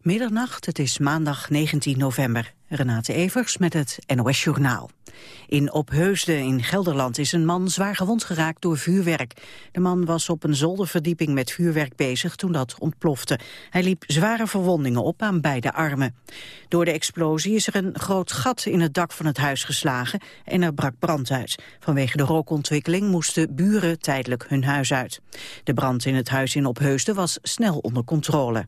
Middernacht, het is maandag 19 november. Renate Evers met het NOS Journaal. In Opheusden in Gelderland is een man zwaar gewond geraakt door vuurwerk. De man was op een zolderverdieping met vuurwerk bezig toen dat ontplofte. Hij liep zware verwondingen op aan beide armen. Door de explosie is er een groot gat in het dak van het huis geslagen en er brak brand uit. Vanwege de rookontwikkeling moesten buren tijdelijk hun huis uit. De brand in het huis in Opheusden was snel onder controle.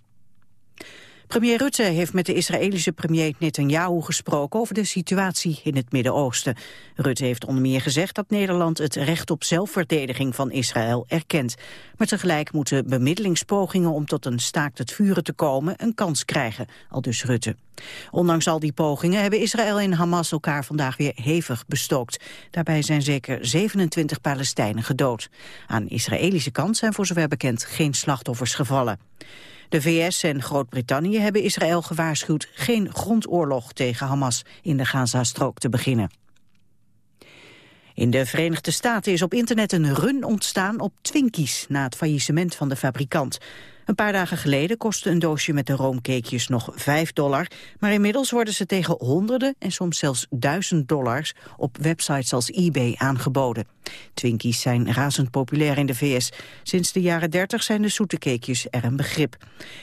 Premier Rutte heeft met de Israëlische premier Netanyahu gesproken over de situatie in het Midden-Oosten. Rutte heeft onder meer gezegd dat Nederland het recht op zelfverdediging van Israël erkent. Maar tegelijk moeten bemiddelingspogingen om tot een staakt het vuren te komen een kans krijgen, al dus Rutte. Ondanks al die pogingen hebben Israël en Hamas elkaar vandaag weer hevig bestookt. Daarbij zijn zeker 27 Palestijnen gedood. Aan Israëlische kant zijn voor zover bekend geen slachtoffers gevallen. De VS en Groot-Brittannië hebben Israël gewaarschuwd geen grondoorlog tegen Hamas in de Gazastrook te beginnen. In de Verenigde Staten is op internet een run ontstaan op Twinkies na het faillissement van de fabrikant. Een paar dagen geleden kostte een doosje met de roomcakejes nog 5 dollar, maar inmiddels worden ze tegen honderden en soms zelfs duizend dollars op websites als eBay aangeboden. Twinkies zijn razend populair in de VS. Sinds de jaren 30 zijn de zoete cakejes er een begrip.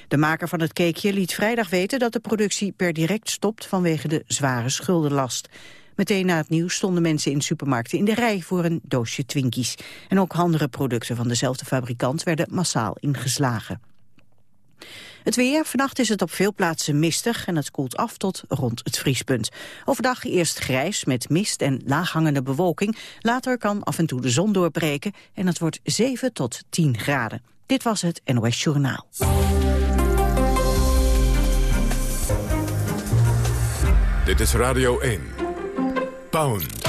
De maker van het cakeje liet vrijdag weten dat de productie per direct stopt vanwege de zware schuldenlast. Meteen na het nieuws stonden mensen in supermarkten in de rij voor een doosje Twinkies. En ook andere producten van dezelfde fabrikant werden massaal ingeslagen. Het weer, vannacht is het op veel plaatsen mistig en het koelt af tot rond het vriespunt. Overdag eerst grijs met mist en laaghangende bewolking. Later kan af en toe de zon doorbreken en het wordt 7 tot 10 graden. Dit was het NOS Journaal. Dit is Radio 1. Pound.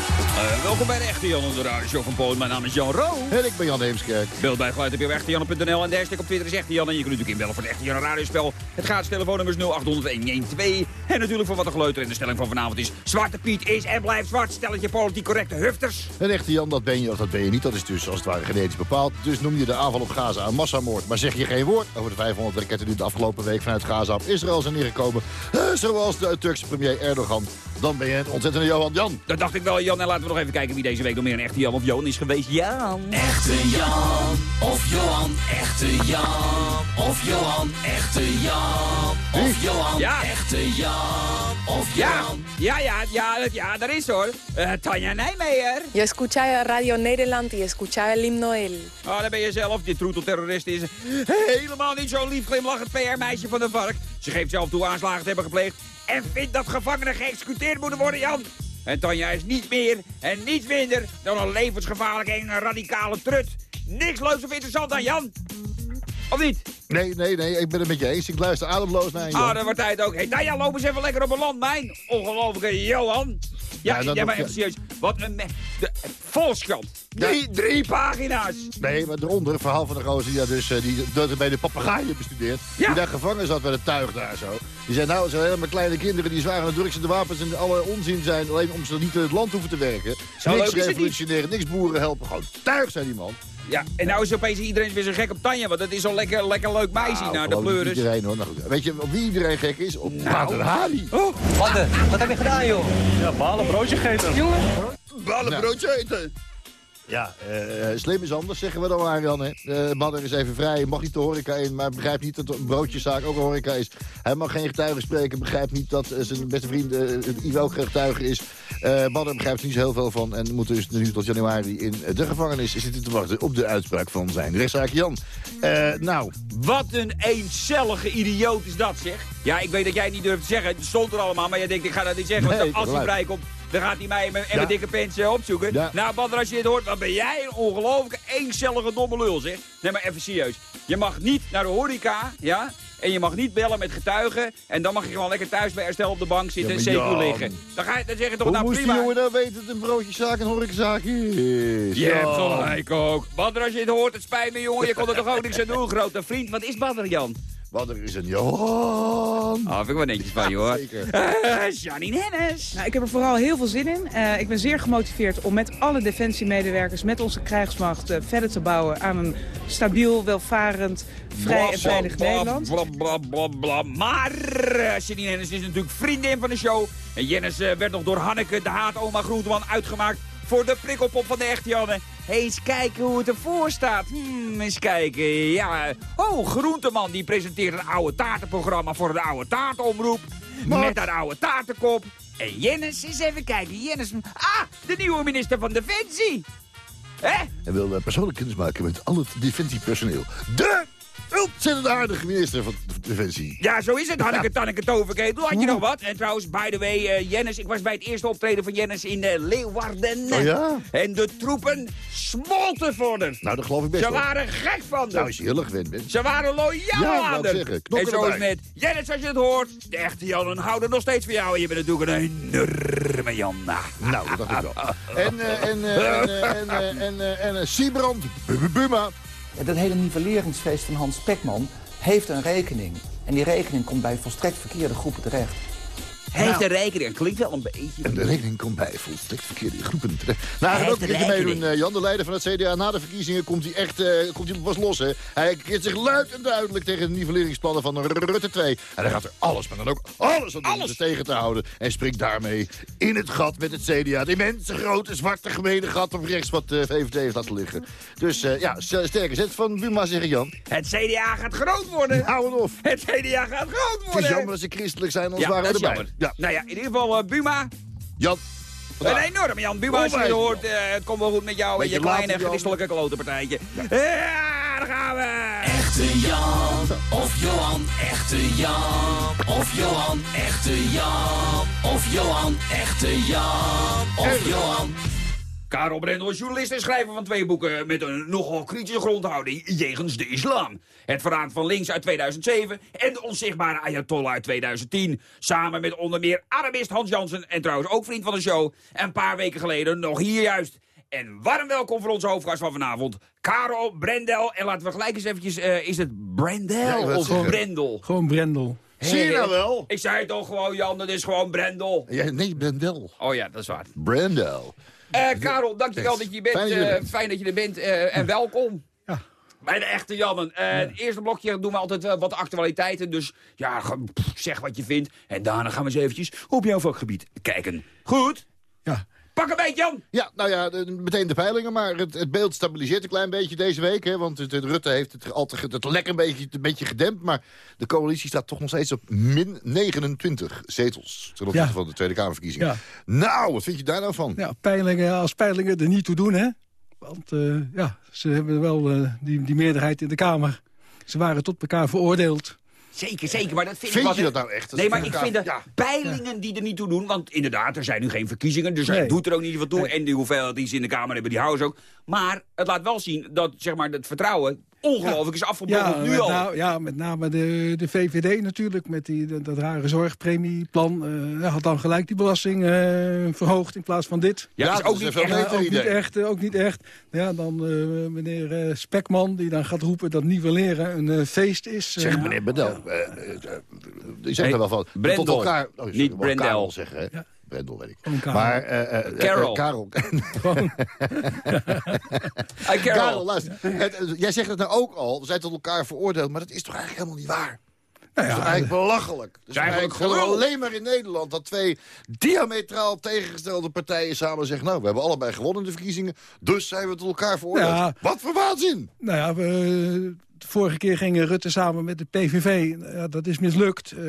Uh, welkom bij de Echte Jan de Radio van Polen. Mijn naam is Jan Roos. En ik ben Jan Heemskerk. Beeld bij geluid heb je op echtejan.nl en de hashtag op Twitter is Echte Jan. En je kunt natuurlijk inbellen voor het Echte Jan radiospel. Het gaat telefoonnummer is 0800 112. En natuurlijk voor wat de geleuter in de stelling van vanavond is. Zwarte Piet is en blijft zwart. Stelletje politiek correcte hufters. Een Echte Jan, dat ben je of dat ben je niet. Dat is dus als het ware genetisch bepaald. Dus noem je de aanval op Gaza een massamoord. Maar zeg je geen woord over de 500 raketten die de afgelopen week vanuit Gaza op Israël zijn neergekomen. Uh, zoals de Turkse premier Erdogan. Dan ben je een ontzettende Johan Jan. Dat dacht ik wel, Jan. En laten we nog even kijken wie deze week nog meer een echte Jan of Johan is geweest. Jan. Echte Jan of Johan. Echte Jan of Johan. Echte Jan of Johan. Ja. Echte Jan of Johan. Ja, ja, ja, ja, ja daar is hoor. Uh, Tanja Nijmeijer. Yo escuchaba Radio Nederland y escuchaba el himno el... Oh, daar ben je zelf. Dit troetelterrorist is helemaal niet zo'n lief glimlachend PR-meisje van de vark. Ze geeft zelf toe aanslagen te hebben gepleegd en vindt dat gevangenen geëxecuteerd moeten worden, Jan. En Tanja is niet meer en niet minder dan een levensgevaarlijke en een radicale trut. Niks leuks of interessant aan Jan. Of niet? Nee, nee, nee, ik ben het met je eens. Ik luister ademloos naar je. Ah, dat wordt tijd ook. Hey, nou ja, loop eens even lekker op een landmijn. Ongelofelijke Johan. Ja, ja, ja maar even serieus. Wat een... De, Volkskrant. Drie, drie pagina's. Nee, maar eronder, het verhaal van de gozer die, dus, uh, die dat bij de papegaaien bestudeerd. Ja. Die daar gevangen zat bij de tuig daar zo. Die zei, nou, zijn helemaal kleine kinderen die zwaar aan de drugs en de wapens en alle onzin zijn. Alleen om ze niet in het land hoeven te werken. Zo niks revolutioneren, niks boeren helpen. Gewoon tuig zijn die man. Ja, en nou is opeens iedereen weer zo gek op Tanja, want dat is zo'n lekker, lekker leuk meisje nou, naar de pleuris. iedereen hoor. Nou goed. Weet je op wie iedereen gek is? Op nou. Hari. Oh. Wat, wat heb je gedaan joh? Ja, balen broodje gegeten. Jongen. Balen broodje eten. Ja, uh, slim is anders, zeggen we dan maar, Jan. Uh, Badder is even vrij, mag niet de horeca in... maar begrijpt niet dat een broodjeszaak ook een horeca is. Hij mag geen getuigen spreken, begrijpt niet dat zijn beste vriend uh, Ivo ook getuige is. Uh, Badder begrijpt er niet zo heel veel van... en moet dus nu tot januari in de gevangenis zitten te wachten... op de uitspraak van zijn rechtszaak. Jan, nou... Wat een eencellige idioot is dat, zeg. Ja, ik weet dat jij niet durft te zeggen. Het stond er allemaal, maar jij denkt, ik ga dat niet zeggen. want als hij vrij komt, dan gaat hij mij en mijn dikke pens opzoeken. Nou, Badder, als je dit hoort, dan ben jij een ongelooflijke eencellige domme lul, zeg. Nee, maar even serieus. Je mag niet naar de horeca, ja? En je mag niet bellen met getuigen. En dan mag je gewoon lekker thuis bij herstel op de bank zitten Ja, en Jan. liggen. Dan, ga je, dan zeg je toch Hoe nou moest die prima. jongen nou weten dat een broodjeszaak een horecazaak is? Je hebt gelijk ook. Badder, als je het hoort, het spijt me jongen. Je kon er toch ook niks aan doen, grote vriend. Wat is Badder, Jan? Wat er is een Johan. Ah, vind ik wel netjes van je hoor. Zeker. Eh, Janine Hennis. Nou, ik heb er vooral heel veel zin in. Eh, ik ben zeer gemotiveerd om met alle defensiemedewerkers, met onze krijgsmacht, eh, verder te bouwen aan een stabiel, welvarend, vrij en veilig Nederland. Bla, bla, bla, bla. Maar Janine Hennis is natuurlijk vriendin van de show. En Jennis eh, werd nog door Hanneke, de haatoma Groenteman, uitgemaakt voor de prikkelpop van de echte Janne. Eens kijken hoe het ervoor staat. Hmm, eens kijken, ja. Oh, Groenteman die presenteert een oude taartenprogramma voor de oude taartenomroep. Met haar oude taartenkop. En Jennis, eens even kijken. Jennis, ah, de nieuwe minister van Defensie. Hè? En wil eh, persoonlijk kennis maken met al het defensiepersoneel. De ontzettend aardige minister van Defensie. Ja, zo is het, Hanneke Tanneke Toverketel. Had je nog wat? En trouwens, by the way, eh, Jennis, ik was bij het eerste optreden van Jennis in eh, Leeuwarden. Oh ja? En de troepen smolten voor haar. Nou, dat geloof ik best Ze waren gek van haar. Nou, je heel erg gewend. Ze waren loyaal Ja, aan haar. zeggen, En zo is erbij. het met Jennis, als je het hoort. De echte Jan houden nog steeds van jou. En je bent natuurlijk een enorme Jan. Nou, dat dacht ik wel. En, eh, en, en, en, en, en, Bu- Buma. Dat hele nivelleringsfeest van Hans Spekman heeft een rekening. En die rekening komt bij volstrekt verkeerde groepen terecht. Hij heeft Nou. een rekening. Het klinkt wel een beetje. En de rekening komt bij volstrekt verkeerde groepen terecht. Nou, hij gaat ook een keertje meedoen. eh, Jan, de leider van het CDA. Na de verkiezingen komt hij echt eh, komt hij pas los. Hè. Hij keert zich luid en duidelijk tegen de nivelleringsplannen van Rutte 2. En hij gaat er alles, maar dan ook alles aan doen om ze tegen te houden. En springt daarmee in het gat met het CDA. Het immense grote zwarte gemene gat op rechts wat de VVD heeft laten liggen. Dus eh, ja, sterke zet van Buma, zeggen Jan. Het CDA gaat groot worden. Hou het op. Het CDA gaat groot Het worden. is jammer dat ze christelijk zijn, anders Ja, waren we erbij. jammer. Nou ja, in ieder geval eh, Buma. Jan. Een enorme Jan Buma, als je het hoort. eh, het komt wel goed met jou en je kleine christelijke klotenpartijtje. Ja, daar gaan we. Echte Jan of Johan, echte Jan of Johan, echte Jan of Johan, echte Jan of Johan. Karel Brendel is journalist en schrijver van twee boeken... met een nogal kritische grondhouding jegens de islam. Het verraad van links uit 2007 en de onzichtbare Ayatollah uit 2010. Samen met onder meer Arabist Hans Jansen en trouwens ook vriend van de show... en een paar weken geleden nog hier juist. En warm welkom voor onze hoofdgast van vanavond, Karel Brendel. En laten we gelijk eens eventjes, eh, is het Brendel Ja, of zeggen. Brendel? Gewoon Brendel. Zie je nou wel? Ik zei het toch gewoon, Jan, dat is gewoon Brendel. Ja, nee, Brendel. Oh ja, dat is waar. Brendel. Eh, Karel, dankjewel dat je bent. Fijn dat je er Eh, bent. fijn dat je er bent eh, en welkom. Ja. Bij de echte Jannen. Eh, Het eerste blokje doen we altijd wat actualiteiten. Dus ja, pff, zeg wat je vindt. En daarna gaan we eens eventjes op jouw vakgebied kijken. Goed? Ja. Pak een beetje, Jan. Ja, nou ja, de- meteen de peilingen, maar het, het beeld stabiliseert een klein beetje deze week. Hè, want het, het Rutte heeft het, altijd, het lek een beetje, een beetje gedempt. Maar de coalitie staat toch nog steeds op min 29 zetels. Ten opzichte Ja. van de Tweede Kamerverkiezingen. Ja. Nou, wat vind je daar nou van? Ja, peilingen, als peilingen er niet toe doen, hè. Want eh, ja, ze hebben wel eh, die, die meerderheid in de Kamer. Ze waren tot elkaar veroordeeld. Zeker, zeker. Maar dat vind, Vind ik je wat- dat nou echt? Dat Nee, maar ik vind de ja. peilingen die er niet toe doen... want inderdaad, er zijn nu geen verkiezingen... dus Nee. er doet er ook niet zoveel toe... en die hoeveelheid die ze in de Kamer hebben, die houden ze ook. Maar het laat wel zien dat zeg maar, het vertrouwen ongelooflijk is afgebroken Ja, nu al. na- ja, met name de, de VVD natuurlijk, met die, dat, dat rare zorgpremieplan. eh, had dan gelijk die belasting eh, verhoogd in plaats van dit. Ja, Ja, is dat ook is niet echt... ook niet eh, ook niet echt. Ja, dan eh, meneer eh, Spekman, die dan gaat roepen dat nivelleren een feest is. Zeg meneer eh, Die zegt Hey, er wel van. Brendel. Tot elkaar. Oh, Niet Brendel. Zeggen, hè? Ja. Brendel, weet ik. Karel. Maar, eh, eh, eh, Carol. eh, Karel. Carol. Karel, luister. Het- het- jij zegt het nou ook al. We zijn tot elkaar veroordeeld. Maar dat is toch eigenlijk helemaal niet waar? nou Dat is ja, eigenlijk belachelijk. Is eigenlijk alleen maar in Nederland dat twee diametraal tegengestelde partijen samen zeggen... nou, we hebben allebei gewonnen in de verkiezingen, dus zijn we tot elkaar veroordeeld. Ja. Wat voor waanzin! Nou ja, we, de vorige keer gingen Rutte samen met de PVV. Ja, dat is mislukt. Eh,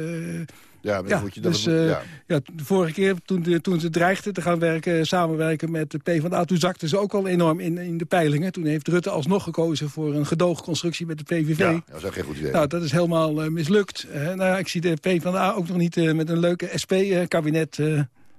Ja, maar ja, moet je dat... dus eh, ja. ja, de vorige keer toen, de, toen ze dreigden te gaan werken, samenwerken met de PvdA... toen zakten ze ook al enorm in, in de peilingen. Toen heeft Rutte alsnog gekozen voor een gedoogconstructie met de PVV. ja, dat is ook geen goed idee. Nou, dat is helemaal eh, mislukt. Eh, nou, ja, ik zie de PvdA ook nog niet eh, met een leuke SP-kabinet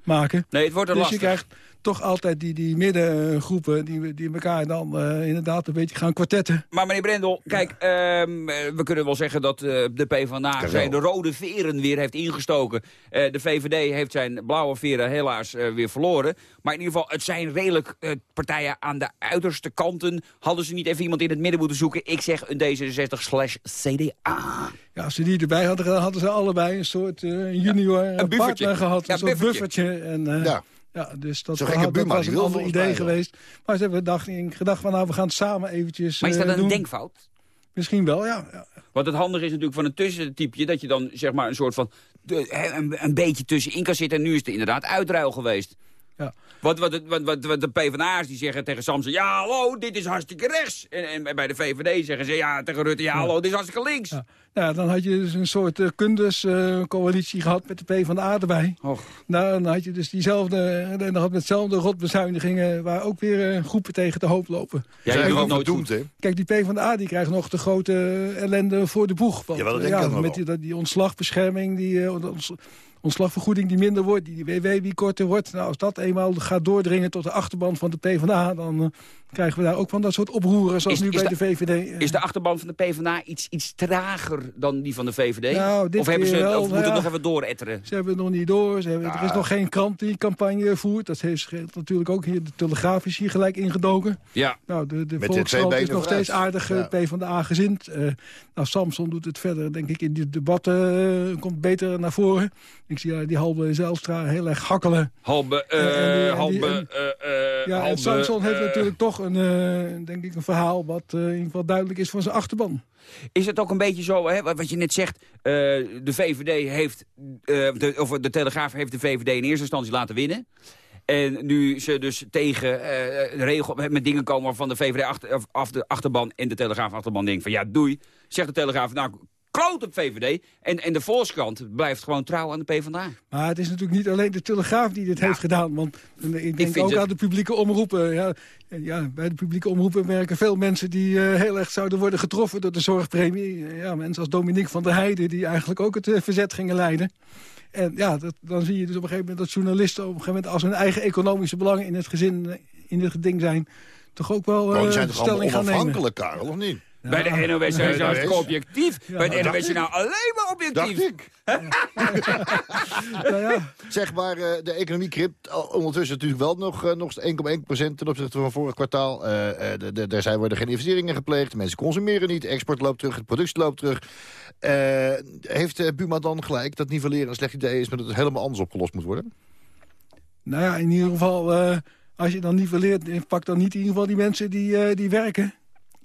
maken. Nee, het wordt er Dus lastig. je krijgt toch altijd die, die middengroepen die, die elkaar dan eh, inderdaad een beetje gaan kwartetten. Maar meneer Brendel, kijk, ehm, eh, we kunnen wel zeggen dat eh, de PvdA zijn de rode veren weer heeft ingestoken. Eh, de VVD heeft zijn blauwe veren helaas eh, weer verloren. Maar in ieder geval, het zijn redelijk eh, partijen aan de uiterste kanten. Hadden ze niet even iemand in het midden moeten zoeken? Ik zeg een D66 slash CDA. Ja, als ze die erbij hadden gedaan, hadden ze allebei een soort eh, junior een een buffertje. partner gehad. Ja, een soort buffertje. buffertje. En, eh, Ja. Ja. dus dat, had- dat was een ander idee geweest. Maar ze hebben gedacht, gedacht van nou, we gaan het samen eventjes Maar is dat eh, een doen. denkfout? Misschien wel, ja. ja. Want het handige is natuurlijk van een tussentypje... dat je dan zeg maar een soort van de, hè, een, een beetje tussenin kan zitten. En nu is het inderdaad uitruil geweest. Ja. Wat, wat, wat, wat, wat de PvdA's die zeggen tegen Samson... ja, hallo, dit is hartstikke rechts. En, en bij de VVD zeggen ze ja, tegen Rutte... ja, hallo, dit is hartstikke links. Ja. Nou, dan had je dus een soort uh, kundescoalitie gehad met de PvdA erbij. Och. Nou, dan had je dus diezelfde, en dan had met hetzelfde rotbezuinigingen... waar ook weer eh, groepen tegen de hoop lopen. Ja, je doet ook nooit goed. hè? Kijk, die PvdA die krijgt nog de grote ellende voor de boeg. Want, Jawel, dat eh, denk ik met wel. die, dat- die ontslagbescherming, die eh, ons- ontslagvergoeding die minder wordt... die WW die korter wordt. Nou, als dat eenmaal gaat doordringen tot de achterban van de PvdA... dan eh, krijgen we daar ook van dat soort oproeren zoals Is- nu is bij de- de, VVD. eh. Is de achterban van de PvdA iets, iets trager dan die van de VVD? Nou, dit of hebben ze, keer wel, of moeten ja. nog even dooretteren? Ze hebben het nog niet door. Ze hebben, Er is nog geen krant die campagne voert. Dat heeft natuurlijk ook hier. De Telegraaf is hier gelijk ingedoken. Ja. Nou, de, de Volkskrant is nog steeds aardig Ja. PvdA gezind. Eh nou, Samson doet het verder, denk ik, in die debatten komt beter naar voren. Ik zie eh, die halve Zijlstra heel erg hakkelen. Halbe, en eh halbe, en- eh, eh, Ja, halbe, en Samson heeft natuurlijk toch een, eh, denk ik, een verhaal wat eh, in ieder geval duidelijk is voor zijn achterban. Is het ook een beetje zo, hè, wat je net zegt... eh, de VVD heeft, eh, de, of de Telegraaf heeft de VVD in eerste instantie laten winnen. En nu ze dus tegen eh, de regel met dingen komen waarvan de VVD achter, of af de achterban en de Telegraaf achterban denkt van ja, doei. Zegt de Telegraaf, nou, kloot op VVD. En, en de Volkskrant blijft gewoon trouw aan de PvdA. Maar het is natuurlijk niet alleen de Telegraaf die dit heeft gedaan. Want ik denk vind ook het- aan de publieke omroepen. Ja, ja, bij de publieke omroepen werken veel mensen die eh, heel erg zouden worden getroffen door de zorgpremie. Ja, mensen als Dominique van der Heijden die eigenlijk ook het eh, verzet gingen leiden. En ja, dat, dan zie je dus op een gegeven moment dat journalisten op een gegeven moment als hun eigen economische belangen in het gezin, eh, in het ding zijn, toch ook wel die eh, zijn toch allemaal stelling gaan nemen. onafhankelijk, Karel, of niet? Bij de NOS zijn ze Ja, hartstikke NOS. objectief. Bij de nou alleen maar objectief. Dacht ik. Nou ja, Zeg maar, eh, de economie krimpt al- ondertussen natuurlijk wel nog, eh, nog 1,1% ten opzichte van vorig kwartaal. Eh, eh, Er zijn worden geen investeringen gepleegd, mensen consumeren niet, export loopt terug, de productie loopt terug. Eh, heeft Buma dan gelijk dat nivelleren een slecht idee is, maar dat het helemaal anders opgelost moet worden? nou ja, in ieder geval, eh, als je dan nivelleert, pak dan niet in ieder geval die mensen die, eh, die werken.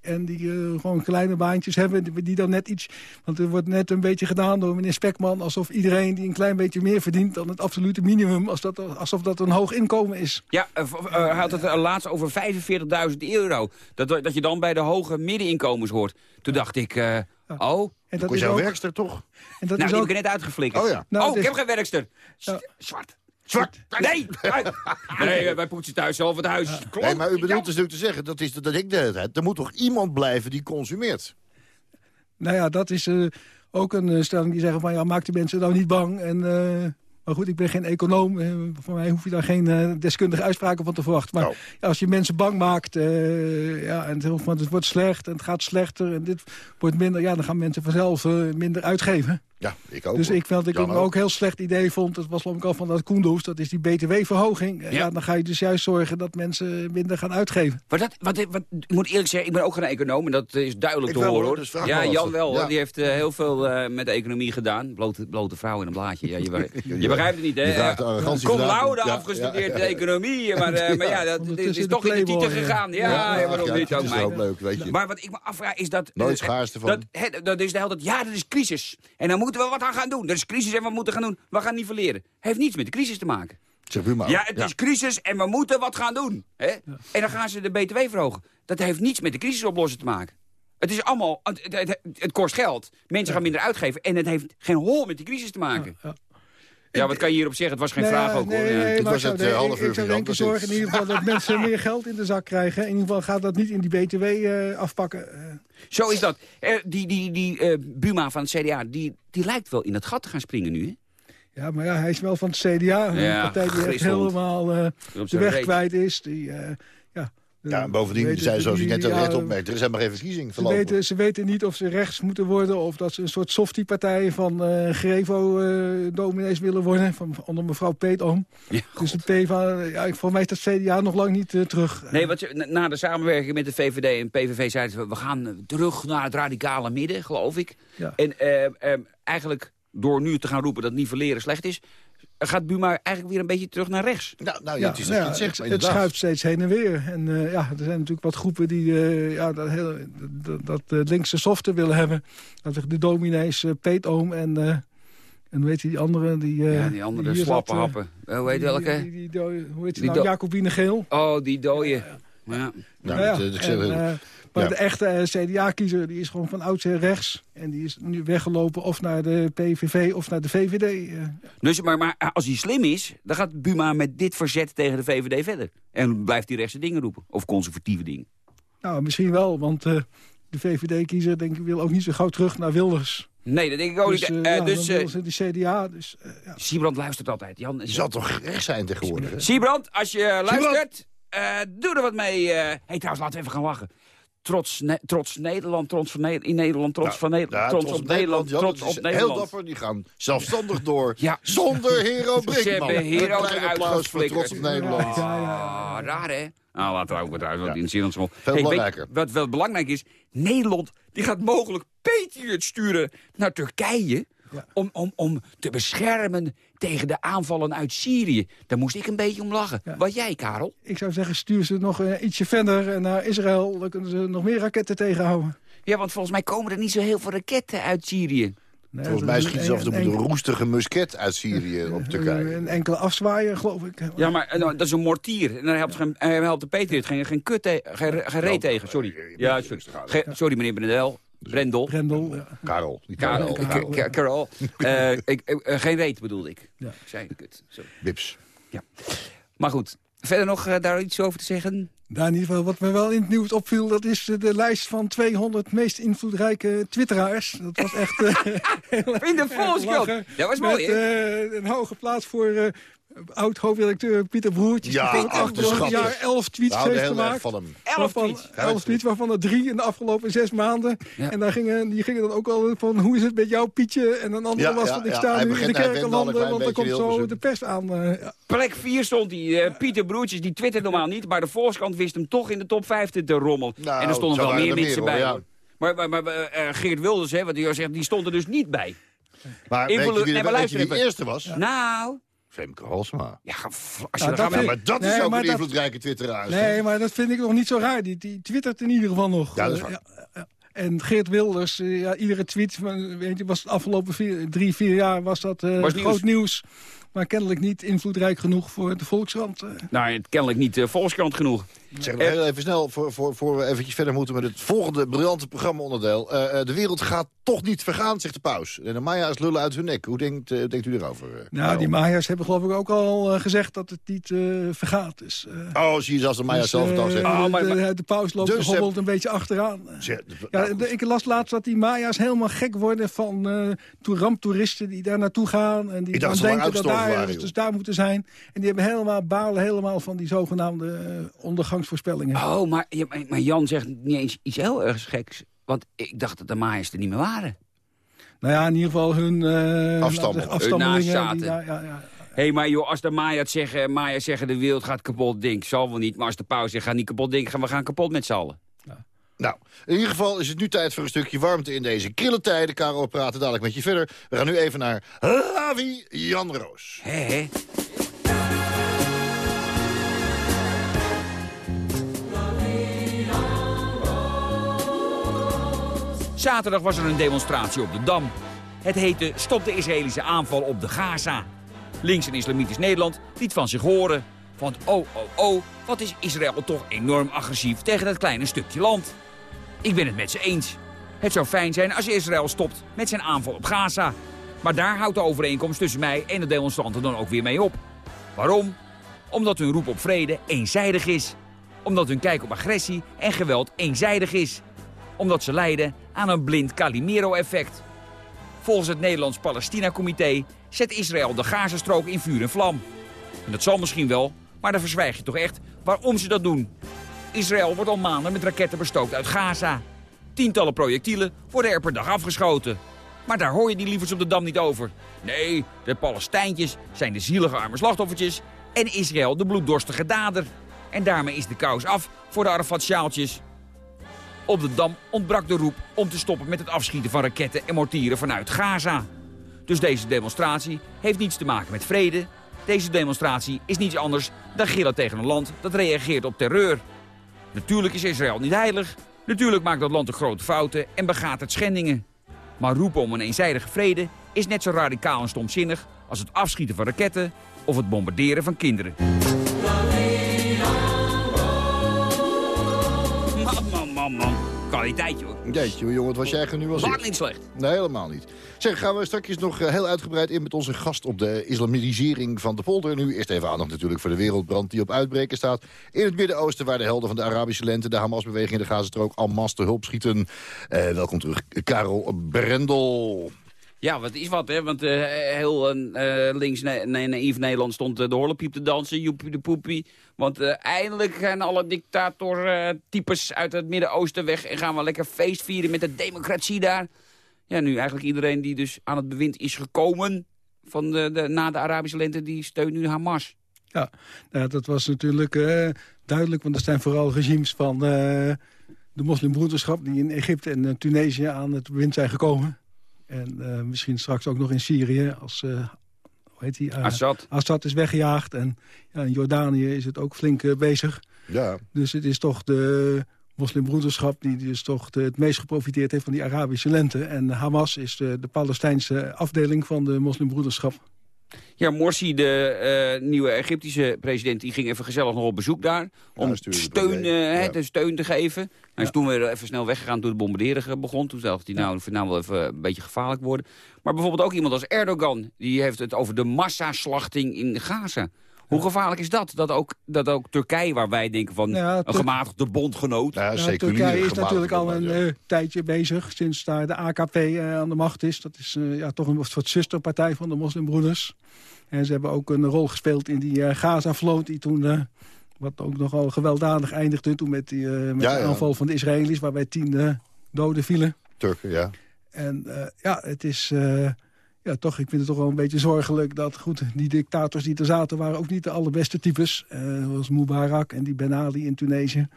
En die eh, gewoon kleine baantjes hebben, die, die dan net iets... Want er wordt net een beetje gedaan door meneer Spekman... alsof iedereen die een klein beetje meer verdient dan het absolute minimum... Als dat, alsof dat een hoog inkomen is. Ja, eh, eh, hij had het laatst over 45.000 euro. Dat, dat je dan bij de hoge middeninkomens hoort. Toen dacht ik, eh, oh, En dat Kon is jouw ook, werkster toch? en nou, dat is die heb ook ik er net uitgeflikkerd. Oh ja. Nou, oh, ik is- heb geen werkster. Zwart. Zwart. Nee. nee, wij poetsen thuis zelf het huis. Klopt. Nee, maar u bedoelt dus natuurlijk te zeggen, dat is dat ik de hele tijd. Er moet toch iemand blijven die consumeert? Nou ja, dat is eh, ook een eh, stelling die zeggen van... ja, maak de mensen nou niet bang. En, eh, maar goed, ik ben geen econoom. Voor mij hoef je daar geen deskundige uitspraken van te verwachten. Maar Oh. ja, als je mensen bang maakt... eh, ja, en het, want het wordt slecht en het gaat slechter... en dit wordt minder... ja, dan gaan mensen vanzelf eh, minder uitgeven. Ja, ik ook. dus ik vond dat ik ook, heel slecht idee vond... dat was ik al van dat Koendoes, dat is die btw-verhoging. Ja. Ja. dan ga je dus juist zorgen dat mensen minder gaan uitgeven. Maar dat, wat, wat, ik moet eerlijk zeggen, ik ben ook geen econoom en dat is duidelijk Ik te wel, horen. hoor, dus ja, Jan wel. Ja. hoor. Die heeft eh, heel veel eh, met de economie gedaan. Blote, blote vrouw in een blaadje. Ja, je, begrijpt, je begrijpt het niet, hè? Kom laude Ja, afgestudeerd ja, in ja. de economie. Maar, eh, maar ja, dat, is toch in de titel ja. gegaan. Ja, waarom niet het ook is mij. leuk, weet je. Maar wat ik me afvraag is dat... Nooit eh, schaarste van. Dat, hè, dat is de hele tijd, ja, dat is crisis. En dan moeten we wat aan gaan doen. Er is crisis en we moeten gaan doen. We gaan nivelleren. Heeft niets met de crisis te maken. Zeg Buma. Ja, het is crisis en we moeten wat gaan doen. Hè? En dan gaan ze de BTW verhogen. Dat heeft niets met de crisis oplossen te maken. Het is allemaal, het, het, het- het kost geld. Mensen gaan minder uitgeven. En het heeft geen hol met die crisis te maken. Ja. Wat kan je hierop zeggen? Het was geen Nee, vraag ook hoor. nee, Ja. was het, eh, half ik- uur Ik zou denken, zorgen in ieder geval dat mensen meer geld in de zak krijgen. In ieder geval gaat dat niet in die BTW eh, afpakken. Eh, Zo is dat. Eh, die die, die eh, Buma van het CDA, die, die lijkt wel in het gat te gaan springen nu. Hè? Ja, maar ja, hij is wel van het CDA. Een Ja, partij die echt helemaal eh, de weg reet. kwijt is. Die, eh, ja, weet bovendien zijn zoals u die- net al ja, opmerkt, er is helemaal geen verkiezing Ze verlopen. weten, ze weten niet of ze rechts moeten worden... of dat ze een soort softie-partij van eh Grevo-dominees willen worden... Van, onder mevrouw Peetoom. Ja, dus de P van, ja, volgens mij is dat CDA nog lang niet eh, terug. Nee, wat ze, na- de samenwerking met de VVD en PVV zeiden ze... we gaan eh, terug naar het radicale midden, geloof ik. Ja. En eh, eh, eigenlijk door nu te gaan roepen dat nivelleren slecht is... gaat Buma eigenlijk weer een beetje terug naar rechts. Nou, nou Ja, het is nou ja, het zegt, het, maar het inderdaad. schuift steeds heen en weer. En eh, ja, er zijn natuurlijk wat groepen die eh, ja, dat, heel, dat, dat eh, linkse soften willen hebben. Dat de dominees uh, Peetoom en, uh, en hoe heet die andere? Die, ja, die andere die slappe zat, happen. Uh, hoe heet die, welke? Die, die, die, hoe heet nou? Jacobine Geel. Oh, die dooie. Ja. Nou, Nou ja, dat, ik zeg- en, maar ja. de echte eh, CDA-kiezer die is gewoon van oudsher rechts. En die is nu weggelopen of naar de PVV of naar de VVD. eh. Dus, maar, maar als hij slim is, dan gaat Buma met dit verzet tegen de VVD verder. En blijft hij rechtse dingen roepen. Of conservatieve dingen. Nou, misschien wel, want eh, de VVD-kiezer denk ik wil ook niet zo gauw terug naar Wilders. Nee, dat denk ik ook dus, niet. ja, dus dan eh, willen ze die CDA. Dus, ja. Siebrand luistert altijd. Jan, Je zal toch rechts zijn tegenwoordig, hè? Siebrand, als je luistert, eh, doe er wat mee. eh. hey, trouwens, laten we even gaan lachen. Trots, ne trots Nederland, trots van Ne- in Nederland, trots Nou, van Nederland, ja, trots, op Nederland, Jan, trots op Heel Nederland. dapper, die gaan zelfstandig door. Ja. Zonder Hero Brinkman. Ze hebben Hero eruit applaus voor trots op Nederland. Ja, ja, raar hè? Nou, laten we ook wat uit, Ja. in Zeelands rol. Veel weet- belangrijker. wat wel belangrijk is, Nederland die gaat mogelijk Patriot sturen naar Turkije... Ja. Om, om, om te beschermen tegen de aanvallen uit Syrië. Daar moest ik een beetje om lachen. Ja. Wat jij, Karel? Ik zou zeggen, stuur ze nog eh, ietsje verder eh, naar Israël. Dan kunnen ze nog meer raketten tegenhouden. Ja, want volgens mij komen er niet zo heel veel raketten uit Syrië. Nee, Volgens mij schieten ze af en toe een- roestige musket uit Syrië op Turkije. Een enkele afzwaaier, geloof ik. Ja, maar eh, nou, dat is een mortier. En daar helpt, geen, helpt de Patriot geen, geen, kut te- geen, geen reet tegen. Sorry. Ja, sorry. Ge- sorry, meneer Brendel. Brendel. Brendel, ja. Karel, Karel. Karel. Ka- Ka- Karel. Eh, ik- eh, geen reet bedoelde ik. Ja. Ik zei kut. Sorry. Wips. Maar goed. Verder nog eh, daar iets over te zeggen? Daar in ieder geval, wat me wel in het nieuws opviel... dat is de lijst van 200 meest invloedrijke twitteraars. Dat was echt... eh, heel In de Volkskrant. Dat was mooi, Met eh, een hoge plaats voor eh, oud-hoofdredacteur Pieter Broertjes. Ja, die afgelopen jaar elf tweets heeft gemaakt. van hem. Elf Waarvan- tweets. elf tweets, waarvan er drie in de afgelopen zes maanden. Ja. En daar gingen, die gingen dan ook al van, hoe is het met jou Pietje? En een andere Ja, was ja, van, ik sta nu in de kerkenlanden, want er komt zo de pers aan. eh, ja. Plek 4 stond hij. eh, Pieter Broertjes, die twittert normaal niet. Maar de Volkskrant wist hem toch in de top 5 te rommelen. Nou, en er stonden wel meer er mensen bij. Maar, maar, maar eh, Geert Wilders, hè, wat hij al zegt, die stond er dus niet bij. Maar weet je wie, de- eerste was? Nou, Femke ja, als je Nou, dat vind- maar dat is ook maar een dat- invloedrijke twitteraar. Nee, maar dat vind ik nog niet zo raar. Die, die twittert in ieder geval nog. Ja, dat is waar. ja. En Geert Wilders, eh, ja, iedere tweet, van, weet je, was de afgelopen vier, drie, vier jaar was dat eh, Was groot nieuws. nieuws. Maar kennelijk niet invloedrijk genoeg voor de Volkskrant. eh. Nou, het kennelijk niet uh, Volkskrant genoeg. Ik zeg nog heel even snel, voor, voor, voor we eventjes verder moeten met het volgende briljante programma-onderdeel. Eh, eh, de wereld gaat toch niet vergaan, zegt de paus. En de Maya's lullen uit hun nek. Hoe denkt, eh, denkt u erover? Nou, die Maya's hebben geloof ik ook al gezegd dat het niet eh, vergaat. Dus, eh, Oh, zie je zelfs de Maya's dus, zelf het al zeggen. Oh, maar- de, maar- de paus loopt Dus, bijvoorbeeld een beetje achteraan. Ja, nou, de- ik las laatst dat die Maya's helemaal gek worden van eh to- ramptoeristen die daar naartoe gaan. En die Ik dacht dan ze maar denken dat daar, waren, dus daar moeten zijn. En die hebben helemaal, balen helemaal van die zogenaamde eh, ondergangsvoorspellingen. Oh, maar, ja, maar- Jan zegt niet eens iets heel erg geks. Want ik dacht dat de Maaiers er niet meer waren. Nou ja, in ieder geval hun eh, Afstammelingen. die daar- ja, ja. Hé, hey, maar joh, als de Maaiers zeggen, Maaiers zeggen de wereld gaat kapot, denk ik, zal wel niet. Maar als de paus zegt, ga niet kapot, denk ik, we gaan kapot met z'n allen. Nou, in ieder geval is het nu tijd voor een stukje warmte in deze kille tijden. Karel, we praten dadelijk met je verder. We gaan nu even naar Ravi Jan Roos. Hé, hé. Zaterdag was er een demonstratie op de Dam. Het heette Stop de Israëlische aanval op de Gaza. Links en Islamitisch Nederland liet van zich horen. Want oh, oh, oh, wat is Israël toch enorm agressief tegen dat kleine stukje land. Ik ben het met ze eens. Het zou fijn zijn als Israël stopt met zijn aanval op Gaza. Maar daar houdt de overeenkomst tussen mij en de demonstranten dan ook weer mee op. Waarom? Omdat hun roep op vrede eenzijdig is. Omdat hun kijk op agressie en geweld eenzijdig is. Omdat ze lijden aan een blind Calimero-effect. Volgens het Nederlands Palestina-comité zet Israël de Gazastrook in vuur en vlam. En dat zal misschien wel, maar dan verzwijg je toch echt waarom ze dat doen. Israël wordt al maanden met raketten bestookt uit Gaza. Tientallen projectielen worden er per dag afgeschoten. Maar daar hoor je die lievers op de Dam niet over. Nee, de Palestijntjes zijn de zielige arme slachtoffertjes... en Israël de bloeddorstige dader. En daarmee is de kous af voor de Arafat-sjaaltjes. Op de Dam ontbrak de roep om te stoppen met het afschieten van raketten en mortieren vanuit Gaza. Dus deze demonstratie heeft niets te maken met vrede. Deze demonstratie is niets anders dan gillen tegen een land dat reageert op terreur. Natuurlijk is Israël niet heilig. Natuurlijk maakt dat land de grote fouten en begaat het schendingen. Maar roepen om een eenzijdige vrede is net zo radicaal en stomzinnig als het afschieten van raketten of het bombarderen van kinderen. Kwaliteitje hoor. Jeetje, jongen, wat was jij genuanceerd. Maakt niet slecht. Nee, helemaal niet. Zeg, gaan we straks nog eh, heel uitgebreid in met onze gast op de islamisering van de polder. Nu eerst even aandacht natuurlijk voor de wereldbrand die op uitbreken staat. In het Midden-Oosten waar de helden van de Arabische lente, de Hamas-beweging in de Gazastrook, en masse te hulp schieten. Eh, welkom terug, Karel Brendel. Ja, wat is wat, hè? Want eh, heel eh, links na naïef Nederland stond uh, de horlepiep te dansen, joepie de poepie. Want eindelijk gaan alle dictator-types uit het Midden-Oosten weg... en gaan we lekker feest vieren met de democratie daar. Ja, nu eigenlijk iedereen die dus aan het bewind is gekomen... Van de, de, na de Arabische lente, die steunt nu Hamas. Ja, nou, dat was natuurlijk duidelijk, want er zijn vooral regimes van de moslimbroederschap... die in Egypte en Tunesië aan het bewind zijn gekomen... En uh, misschien straks ook nog in Syrië als uh, hoe heet die? Uh, Assad. Assad is weggejaagd. En ja, in Jordanië is het ook flink bezig. Ja. Dus het is toch de moslimbroederschap die dus toch de, het meest geprofiteerd heeft van die Arabische lente. En Hamas is de, de Palestijnse afdeling van de moslimbroederschap. Ja, Morsi, de uh, nieuwe Egyptische president, die ging even gezellig nog op bezoek daar. Om ja, steun, uh, ja. steun te geven. Hij is toen weer even snel weggegaan toen het bombarderen begon. Toen dacht hij, nou, het nou wel even een beetje gevaarlijk worden. Maar bijvoorbeeld ook iemand als Erdogan, die heeft het over de massaslachting in Gaza. Hoe gevaarlijk is dat? Dat ook, dat ook Turkije, waar wij denken van ja, een gematigde bondgenoot. Ja, Turkije is natuurlijk al een uh, tijdje bezig, sinds daar de AKP uh, aan de macht is. Dat is uh, ja, toch een soort zusterpartij van de moslimbroeders. En ze hebben ook een rol gespeeld in die Gaza-vloot die toen... wat ook nogal gewelddadig eindigde toen met, die, met ja, de aanval van de Israëli's... waarbij tien doden vielen. Turken, ja. En ja, het is ja, toch, ik vind het toch wel een beetje zorgelijk dat goed, die dictators die er zaten waren ook niet de allerbeste types. Uh, zoals Mubarak en die Ben Ali in Tunesië.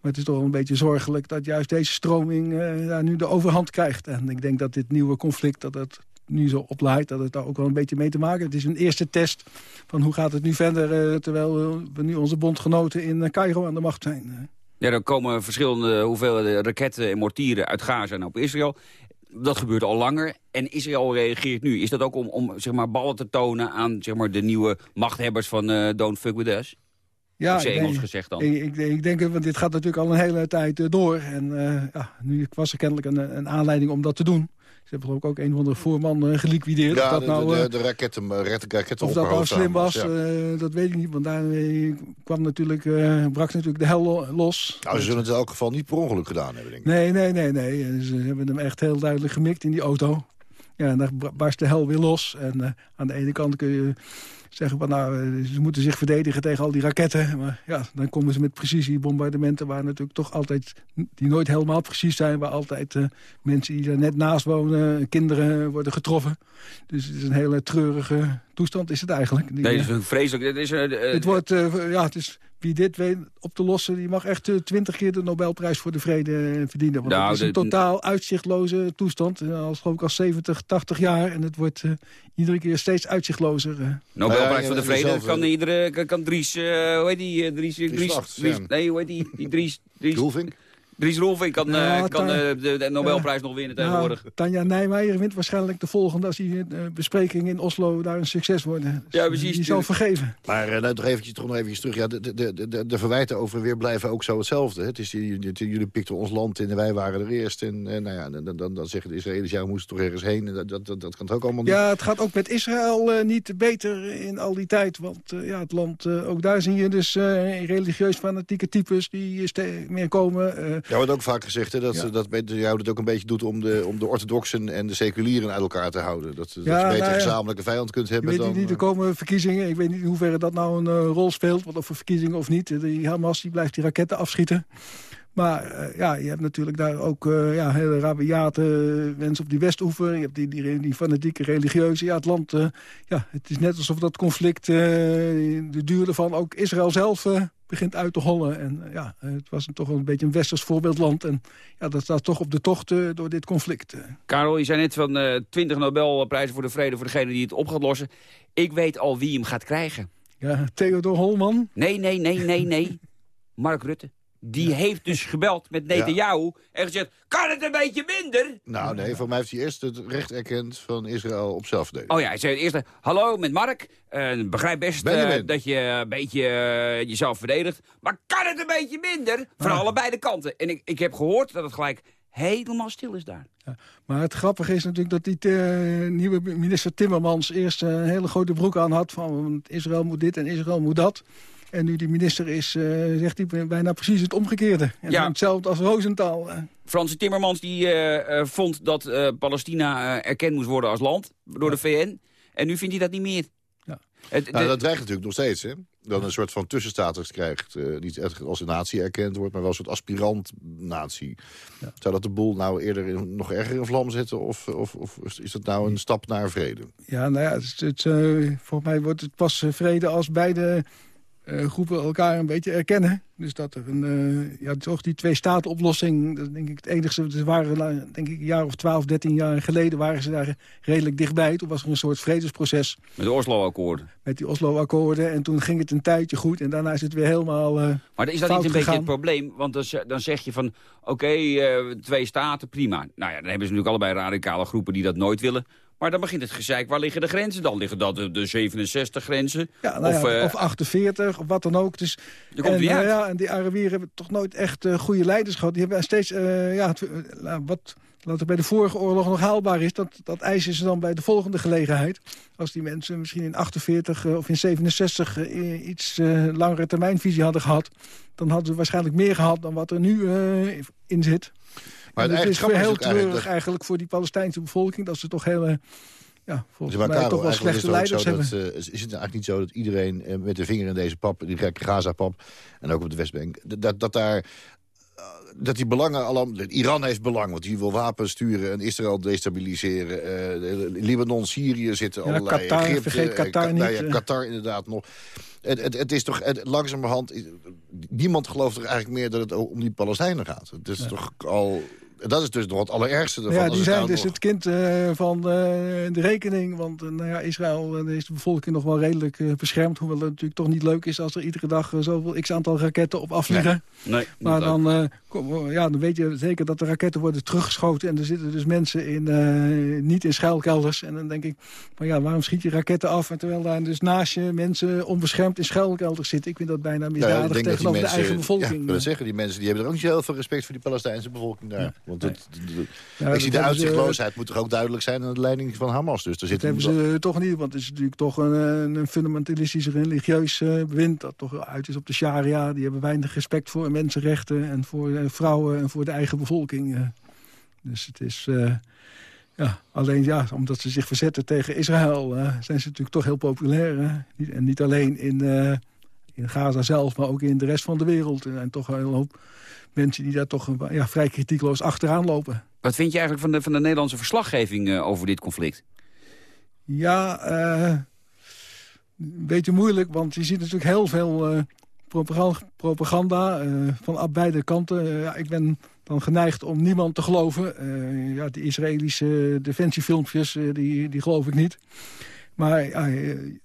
Maar het is toch wel een beetje zorgelijk dat juist deze stroming uh, ja, nu de overhand krijgt. En ik denk dat dit nieuwe conflict, dat het nu zo opleidt, dat het daar ook wel een beetje mee te maken Het is een eerste test van hoe gaat het nu verder, uh, terwijl we nu onze bondgenoten in Cairo aan de macht zijn. Ja, er komen verschillende hoeveelheden raketten en mortieren uit Gaza naar op Israël dat gebeurt al langer. En Israël reageert nu. Is dat ook om, om zeg maar, ballen te tonen aan zeg maar, de nieuwe machthebbers van uh, Don't Fuck With Us? Ja, ik denk, gezegd dan. Ik, ik, ik, denk, want dit gaat natuurlijk al een hele tijd uh, door. En uh, ja, nu was er kennelijk een, een aanleiding om dat te doen. Ze hebben ook een van de voorman geliquideerd. Ja, of dat de, nou, de, de, raketten, raketten Of dat nou slim was, ja. uh, dat weet ik niet. Want daar kwam natuurlijk, brak natuurlijk de hel los. Nou, ze zullen het in elk geval niet per ongeluk gedaan hebben, denk ik. Nee, nee, nee. nee. Ze hebben hem echt heel duidelijk gemikt in die auto. Ja, en daar barst de hel weer los. En aan de ene kant kun je zeggen van nou, ze moeten zich verdedigen tegen al die raketten. Maar ja, dan komen ze met precisiebombardementen waar natuurlijk toch altijd, die nooit helemaal precies zijn. Waar altijd uh, mensen die er net naast wonen, kinderen worden getroffen. Dus het is een hele treurige toestand is het eigenlijk. Die, nee, het is een vreselijk. Het, is, uh, het wordt, uh, ja, het is, wie dit weet op te lossen, die mag echt twintig keer de Nobelprijs voor de vrede verdienen. Want nou, het is een de, totaal uitzichtloze toestand. Al geloof ik al 70, 80 jaar. En het wordt iedere keer steeds uitzichtlozer. Nobelprijs voor de vrede zelf, kan iedere, kan Dries, hoe heet die? Dries, Dries, Dries, Dries nee, hoe heet die? die Dries, Dries, Dolvink? Dries Rolvink kan, ja, uh, kan uh, de, de, Nobelprijs uh, nog winnen tegenwoordig. Tanja Nijmeijer wint waarschijnlijk de volgende... als die besprekingen in Oslo daar een succes worden. Dus ja, precies. Die zal vergeven. Maar nou, toch, eventjes, toch nog even terug. Ja, de, de, de, de verwijten over weer blijven ook zo hetzelfde. Het is, jullie pikten ons land in en wij waren er eerst. En, en nou ja, dan, dan, dan zeggen de Israëli's... ja, we moesten toch ergens heen. Dat, dat, dat, dat kan het ook allemaal niet. Ja, het gaat ook met Israël niet beter in al die tijd. Want ja, het land, ook daar zie je dus religieus fanatieke types... die meer komen... Ja, wordt ook vaak gezegd hè, dat, ze, dat jou dat ook een beetje doet om de, om de orthodoxen en de seculieren uit elkaar te houden. Dat, dat je beter nou gezamenlijke vijand kunt hebben weet dan... niet, er komen verkiezingen. Ik weet niet in hoeverre dat nou een eh, rol speelt. Wat of voor verkiezingen of niet. Die Hamas die blijft die raketten afschieten. Maar eh, ja, je hebt natuurlijk daar ook uh, ja, hele rabiate mensen op die Westoever. Je hebt die, die, die fanatieke religieuze. Ja, het land, uh, ja, het is net alsof dat conflict, de duur ervan ook Israël zelf begint uit te hollen. En ja, het was een, toch een beetje een westers voorbeeldland. En ja, dat staat toch op de tocht door dit conflict. Karel, je zei net van 20 Nobelprijzen voor de vrede voor degene die het op gaat lossen. Ik weet al wie hem gaat krijgen. Ja, Theodor Holman? Nee, nee, nee, nee, nee. Mark Rutte. Die heeft dus gebeld met Netanyahu en gezegd... kan het een beetje minder? Nou nee, voor mij heeft hij eerst het recht erkend van Israël op zelfverdediging. Oh ja, hij zei eerst... hallo, met Mark. Uh, begrijp best uh, dat je een beetje uh, jezelf verdedigt. Maar kan het een beetje minder? Van ah. allebei de kanten. En ik, ik heb gehoord dat het gelijk helemaal stil is daar. Ja, maar het grappige is natuurlijk dat die nieuwe minister Timmermans... eerst een hele grote broek aan had van Israël moet dit en Israël moet dat... En nu die minister is, uh, zegt hij bijna precies het omgekeerde. En ja. hetzelfde als Rosenthal. Uh. Franse Timmermans die uh, vond dat Palestina erkend moest worden als land door de VN. En nu vindt hij dat niet meer. Ja. Het, nou, dat dreigt natuurlijk nog steeds, hè? Dan een soort van tussenstatus krijgt. niet echt als een natie erkend wordt, maar wel een soort aspirant-natie. Ja. Zou dat de boel nou eerder in, nog erger in vlam zetten? Of, of, of is dat nou een stap naar vrede? Ja, nou ja, het, het, volgens mij wordt het pas vrede als beide uh, groepen elkaar een beetje erkennen. Dus dat er een, uh, ja, toch die twee-staten-oplossing, dat is denk ik het enigste. Ze waren, denk ik, een jaar of 12, 13 jaar geleden waren ze daar redelijk dichtbij. Toen was er een soort vredesproces. Met de Oslo-akkoorden. Met die Oslo-akkoorden. En toen ging het een tijdje goed en daarna is het weer helemaal uh, Maar is dat niet een beetje het probleem? Want dan, dan zeg je van, oké, twee staten, prima. Nou ja, dan hebben ze natuurlijk allebei radicale groepen die dat nooit willen. Maar dan begint het gezeik. Waar liggen de grenzen dan? Liggen dat de, 67 grenzen? Ja, nou of, uh, of 48, of wat dan ook. Dus, komt en, uh, ja, en die Arabieren hebben toch nooit echt uh, goede leiders gehad. Die hebben steeds, ja, wat laten bij de vorige oorlog nog haalbaar is... dat, dat eisen ze dan bij de volgende gelegenheid. Als die mensen misschien in 48 of in 67 iets langere termijnvisie hadden gehad... dan hadden ze waarschijnlijk meer gehad dan wat er nu in zit. Maar het, is heel treurig eigenlijk, voor die Palestijnse bevolking... dat ze toch hele... Ja, volgens mij Karel, toch wel slechte leiders hebben. Dat, uh, is het eigenlijk niet zo dat iedereen uh, met de vinger in deze pap... die Gaza-pap en ook op de Westbank... dat, dat daar dat die belangen allemaal... Iran heeft belang, want die wil wapens sturen en Israël destabiliseren. Libanon, Syrië zitten ja, allerlei... Qatar, Egypte, vergeet Qatar niet. Ja, Qatar inderdaad nog. Het, het, het is toch het, langzamerhand... Niemand gelooft er eigenlijk meer dat het om die Palestijnen gaat. Het is toch al dat is dus nog het allerergste ervan. Ja, die zijn dus het kind uh, van uh, de rekening. Want uh, nou ja, Israël is de bevolking nog wel redelijk beschermd. Hoewel het natuurlijk toch niet leuk is als er iedere dag zoveel x-aantal raketten op afvliegen. Nee, nee maar dan, ja, dan weet je zeker dat de raketten worden teruggeschoten. En er zitten dus mensen in, niet in schuilkelders. En dan denk ik, maar ja, waarom schiet je raketten af? En terwijl daar dus naast je mensen onbeschermd in schuilkelders zitten. Ik vind dat bijna misdadig ja, tegenover de eigen bevolking. Ja, ik wil zeggen, die mensen die hebben er ook niet heel veel respect voor die Palestijnse bevolking daar. Want het, ik zie de uitzichtloosheid moet toch ook duidelijk zijn aan de leiding van Hamas. Dus er dat hebben ze toch niet, want het is natuurlijk toch een, een fundamentalistisch religieus uh, bewind... dat toch uit is op de sharia. Die hebben weinig respect voor mensenrechten en voor vrouwen en voor de eigen bevolking. Uh. Dus het is... ja, alleen ja, omdat ze zich verzetten tegen Israël... zijn ze natuurlijk toch heel populair. En niet alleen in, in Gaza zelf, maar ook in de rest van de wereld. En toch een hoop mensen die daar toch ja, vrij kritiekloos achteraan lopen. Wat vind je eigenlijk van de, van de Nederlandse verslaggeving uh, over dit conflict? Ja, uh, een beetje moeilijk, want je ziet natuurlijk heel veel uh, propaganda van beide kanten. Ja, ik ben dan geneigd om niemand te geloven. ja, de Israëlische defensiefilmpjes, die, die geloof ik niet. Maar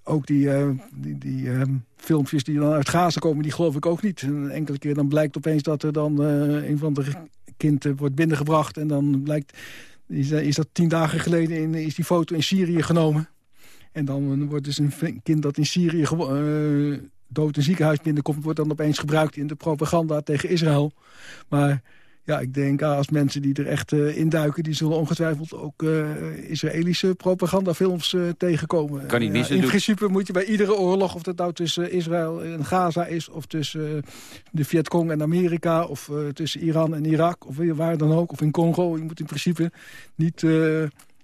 ook die, uh, die, die uh, filmpjes die dan uit Gaza komen, die geloof ik ook niet. Een enkele keer dan blijkt opeens dat er dan uh, een van de kind wordt binnengebracht. En dan blijkt, is, is, dat tien dagen geleden in, is die foto in Syrië genomen. En dan wordt dus een kind dat in Syrië dood een ziekenhuis binnenkomt... wordt dan opeens gebruikt in de propaganda tegen Israël. Maar ja, ik denk ah, als mensen die er echt uh, induiken... die zullen ongetwijfeld ook uh, Israëlische propagandafilms uh, tegenkomen. Kan niet missen. in principe moet je bij iedere oorlog... of dat nou tussen Israël en Gaza is... of tussen de Vietcong en Amerika... of tussen Iran en Irak, of waar dan ook... of in Congo, je moet in principe niet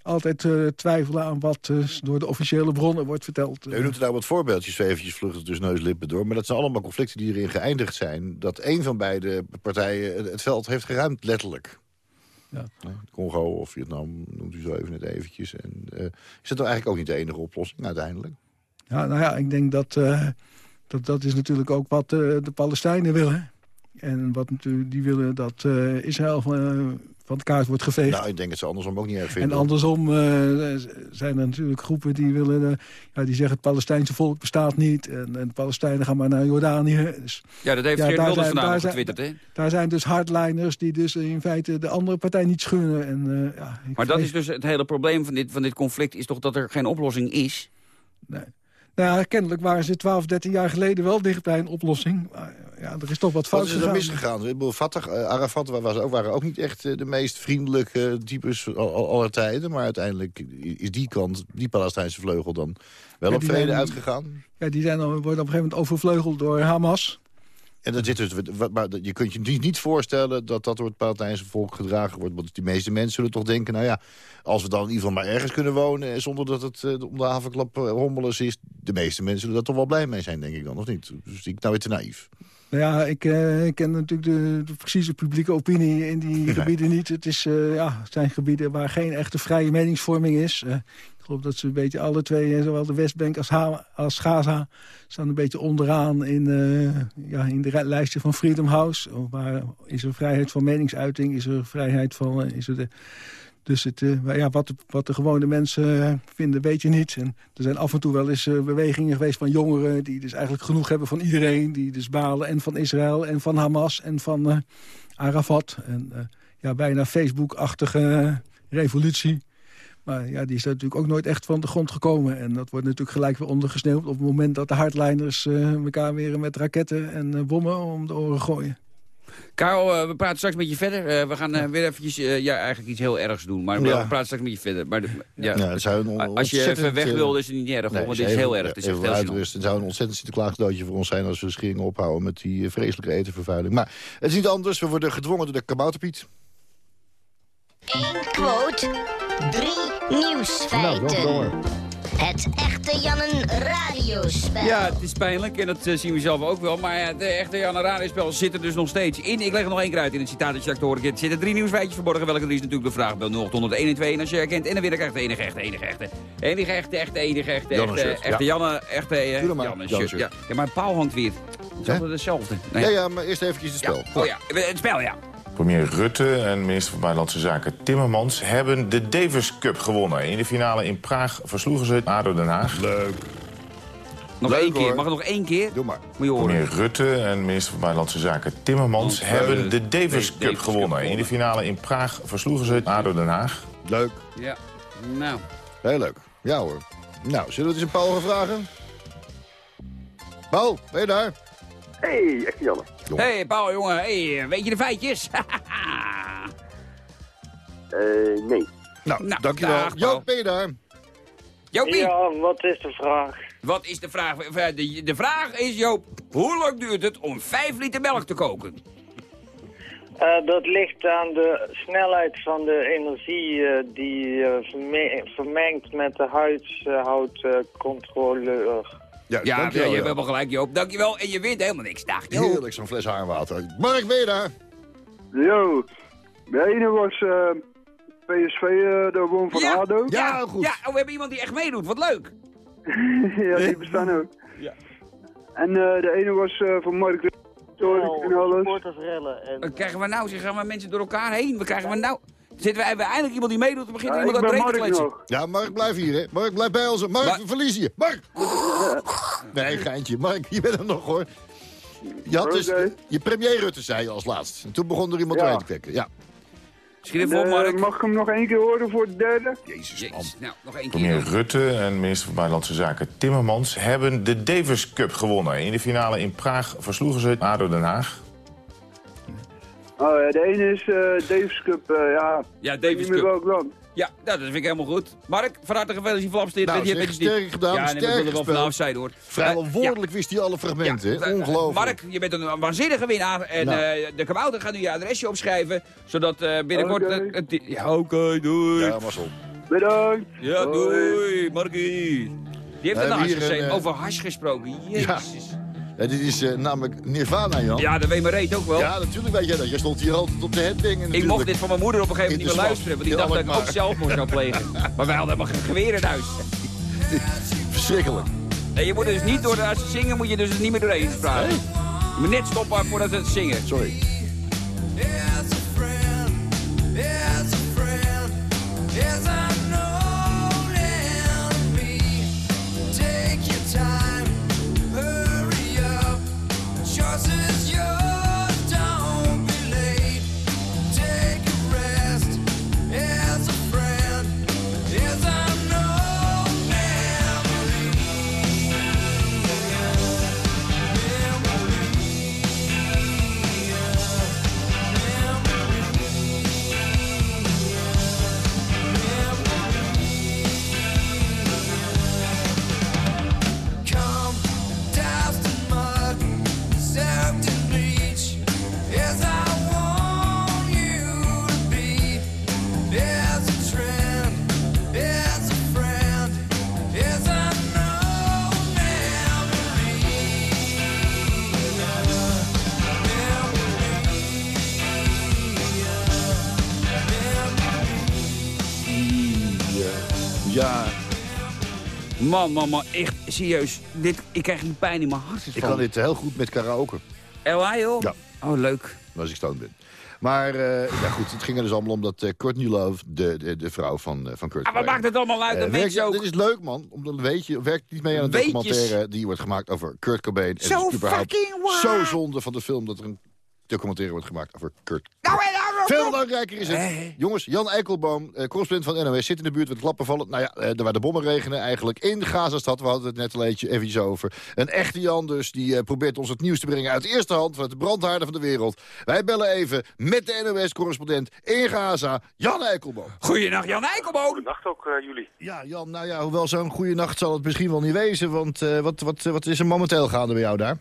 altijd uh, twijfelen aan wat uh, door de officiële bronnen wordt verteld. U noemt er nou wat voorbeeldjes, eventjes vluchten tussen neus lippen door. Maar dat zijn allemaal conflicten die erin geëindigd zijn. Dat één van beide partijen het veld heeft geruimd, letterlijk. Ja. Congo of Vietnam noemt u zo even net eventjes. En, uh, is dat nou eigenlijk ook niet de enige oplossing uiteindelijk? Ja, nou ja, ik denk dat dat, dat is natuurlijk ook wat de Palestijnen willen. En wat natuurlijk, die willen dat Israël van de kaart wordt geveegd. Nou, ik denk dat ze andersom ook niet erg vinden. En andersom uh, zijn er natuurlijk groepen die willen... Uh, ja, die zeggen het Palestijnse volk bestaat niet... en, en de Palestijnen gaan maar naar Jordanië. Dus, ja, dat heeft ja, Geert Wilders vandaag getwitterd, hè? Daar zijn dus hardliners die dus in feite de andere partij niet schunnen. En, uh, ja, maar dat is dus het hele probleem van dit, van dit conflict... is toch dat er geen oplossing is? Nee. Nou, kennelijk waren ze 12, 13 jaar geleden wel dicht bij een oplossing. Maar ja, er is toch wat fout Wat is er misgegaan? Fatah, uh, Arafat was ook, waren ook niet echt uh, de meest vriendelijke types aller tijden. Maar uiteindelijk is die kant, die Palestijnse vleugel dan wel ja, op vrede zijn, uitgegaan. Ja, die zijn, worden op een gegeven moment overvleugeld door Hamas. En dan zit dus, maar je kunt je niet voorstellen dat dat door het Palestijnse volk gedragen wordt. Want die meeste mensen zullen toch denken, nou ja, als we dan in ieder geval maar ergens kunnen wonen... zonder dat het uh, om de havenklap rommelens is... de meeste mensen zullen daar toch wel blij mee zijn, denk ik dan, of niet? Dus ik nou weer te naïef. Nou ja, ik, uh, ik ken natuurlijk de, de, precieze publieke opinie in die gebieden niet. Het, is, ja, het zijn gebieden waar geen echte vrije meningsvorming is. Ik geloof dat ze een beetje alle twee, zowel de Westbank als, als Gaza... staan een beetje onderaan in, ja, in de lijstje van Freedom House. Waar is er vrijheid van meningsuiting, is er vrijheid van... Is er de, dus het, uh, ja, wat, wat de gewone mensen vinden, weet je niet. En er zijn af en toe wel eens uh, bewegingen geweest van jongeren... die dus eigenlijk genoeg hebben van iedereen. Die dus balen en van Israël en van Hamas en van Arafat. En ja, bijna Facebook-achtige revolutie. Maar ja, die is natuurlijk ook nooit echt van de grond gekomen. En dat wordt natuurlijk gelijk weer ondergesneeuwd... op het moment dat de hardliners elkaar weer met raketten en bommen om de oren gooien. Karel, uh, we praten straks met je verder. we gaan weer eventjes, ja, eigenlijk iets heel ergs doen. Maar ja. we praten straks met je verder. Maar de, ja. ja zou Als je even weg wil, is het niet erg. Nee, want dit is heel erg. Het is. Het zou een ontzettend Sinterklaasdootje voor ons zijn... als we dus gingen ophouden met die vreselijke etenvervuiling. Maar het is niet anders. We worden gedwongen door de kabouterpiet. Eén quote, drie nieuwsfeiten. Nou, het echte Jannen radiospel. Ja, het is pijnlijk en dat uh, zien we zelf ook wel. Maar uh, de echte Jannen radiospel zit er dus nog steeds in. Ik leg er nog één keer uit in het citaat dat je te horen Er zitten drie nieuwsfeitjes verborgen. Welke drie is natuurlijk de vraag. Bel 0801 en 2 en als je herkent. En dan weer de echte, enige echte, enige echte. Enige echte, echte, enige echte, echte, echte Janne, echte uh, Janne shirt. Ja. ja, maar Paul hangt weer. Het is altijd hetzelfde. Nee. Ja, ja, maar eerst eventjes het spel. Ja. Oh ja, het spel, ja. Premier Rutte en minister van Buitenlandse Zaken Timmermans... hebben de Davis Cup gewonnen. In de finale in Praag versloegen ze ADO Den Haag. Leuk. Nog één keer. Mag het nog één keer? Doe maar. Moet je horen. Premier Rutte en minister van Buitenlandse Zaken Timmermans... Hebben de Davis Cup gewonnen. In de finale in Praag versloegen ze ADO Den Haag. Leuk. Ja. Nou. Heel leuk. Ja hoor. Nou, zullen we het eens een Paul gaan vragen? Paul, ben je daar? Hey, echt Janne. Hey, Paul, jongen. Hey, weet je de feitjes? uh, nee. Nou, nou dankjewel. Joop, ben je daar? Joopie. Ja, wat is de vraag? Wat is de vraag? De, de vraag is, Joop, hoe lang duurt het om 5 liter melk te koken? Uh, dat ligt aan de snelheid van de energie uh, die uh, vermengt met de Ja, ja, je hebt helemaal gelijk, Joop. Dankjewel. En je wint helemaal niks. Dag, Joop. Heerlijk, zo'n fles haarwater. Mark, ben je daar? Yo. De ene was uh, eh, PSV, uh, eh, de won van ja, ADO. Ja, goed. Ja, oh, we hebben iemand die echt meedoet. Wat leuk. ja, die bestaan ook. Ja. En uh, de ene was van Mark de en alles. En... Wat krijgen we nou? Zeg, gaan we mensen door elkaar heen? Wat krijgen we nou? Zitten we, hebben eindelijk iemand die meedoet? Dan begint ja, iemand aan het kletsen. Ja, Mark, blijf hier, hè. Mark, blijf bij ons. Mark, we verliezen je. Mark! nee, geintje. Mark, je bent er nog, hoor. Je had dus, je premier Rutte zei je als laatst. En toen begon er iemand ja. te kwekken. Ja. Schiet voor, Mark. mag ik hem nog één keer horen voor de derde? Jezus, man. Nou, nog één keer. Premier Rutte en minister van Buitenlandse Zaken Timmermans... hebben de Davis Cup gewonnen. In de finale in Praag versloegen ze ADO Den Haag. Oh ja, de ene is eh Davis Cup, eh, ja. Ja, Davis Cup. welk land. Ja, nou, dat vind ik helemaal goed. Mark, van harte gefeliciteerd. Nou, je- zeg, met je- sterk gedaan, Ja, nee, sterk we willen wel gespeeld. vanaf zijn hoor. Vrijwel Eh, woordelijk wist hij alle fragmenten, hè? Eh, Ongelooflijk. Mark, je bent een waanzinnige winnaar. En Nou. eh, de kabouter gaat nu je adresje opschrijven. Zodat eh, binnenkort... Oké. doei. Ja, Marcel. Bedankt. Ja, doei, Markie. Die heeft er hebben hash een, gezeten. eh, Over hash gesproken. Jezus. Ja, dit is eh, namelijk Nirvana, Jan. Ja, dat weet mijn reet ook wel. Ja, natuurlijk weet jij dat. Jij stond hier altijd op de headbang. Ik mocht dit van mijn moeder op een gegeven moment de niet meer luisteren. Want die dacht dat ik ook Alkmaar. zelfmoord zou plegen. maar wij hadden helemaal geen geweer in huis. Verschrikkelijk. Nee, je moet dus niet door, als ze zingen, moet je dus niet meer doorheen praten. Je moet net stoppen voordat ze het zingen. Sorry. Ja, Man, man, man, echt serieus. Dit, ik krijg een pijn in mijn hart. ik kan dit heel goed met karaoke. LA, joh? Ja. Oh, leuk. Als ik stoned ben. Maar eh, ja, goed, het ging er dus allemaal om dat eh, Courtney Love, de, de, de vrouw van, eh, van Kurt Ah, wat Cobain, maakt het allemaal uit? Dat weet je ook. Dit is leuk, man. Omdat weet je, werkt niet mee aan een Weetjes. documentaire die wordt gemaakt over Kurt Cobain. Zo überhaupt fucking waar. Zo zonde van de film dat er een documentaire wordt gemaakt over Kurt nou, Veel belangrijker is het. Jongens, Jan Eikelboom, eh, correspondent van NOS, zit in de buurt met klappen vallen. Nou ja, eh, waar de bommen regenen eigenlijk in Gazastad. We hadden het net een beetje eventjes over. Een echte Jan dus, die eh, probeert ons het nieuws te brengen uit de eerste hand... van de brandhaarden van de wereld. Wij bellen even met de NOS-correspondent in Gaza, Jan Eikelboom. Goeienacht, Jan Eikelboom. Goedenacht ook, eh, jullie. Ja, Jan, nou ja, hoewel zo'n goede nacht zal het misschien wel niet wezen... want eh, wat, wat, wat is er momenteel gaande bij jou daar?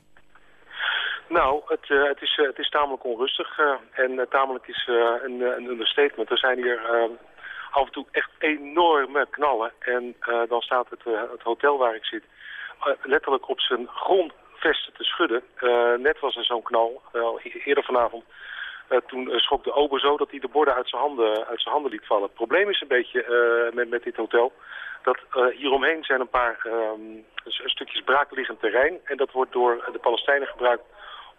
Nou, het, eh, het, is, eh, het is tamelijk onrustig eh, en tamelijk is een, een understatement. Er zijn hier af en toe echt enorme knallen. En dan staat het, het hotel waar ik zit letterlijk op zijn grondvesten te schudden. Net was er zo'n knal, al eerder vanavond. Toen schrok de ober zo dat hij de borden uit zijn handen, uit zijn handen liet vallen. Het probleem is een beetje met, met dit hotel dat hieromheen zijn een paar s- stukjes braakliggend terrein. En dat wordt door de Palestijnen gebruikt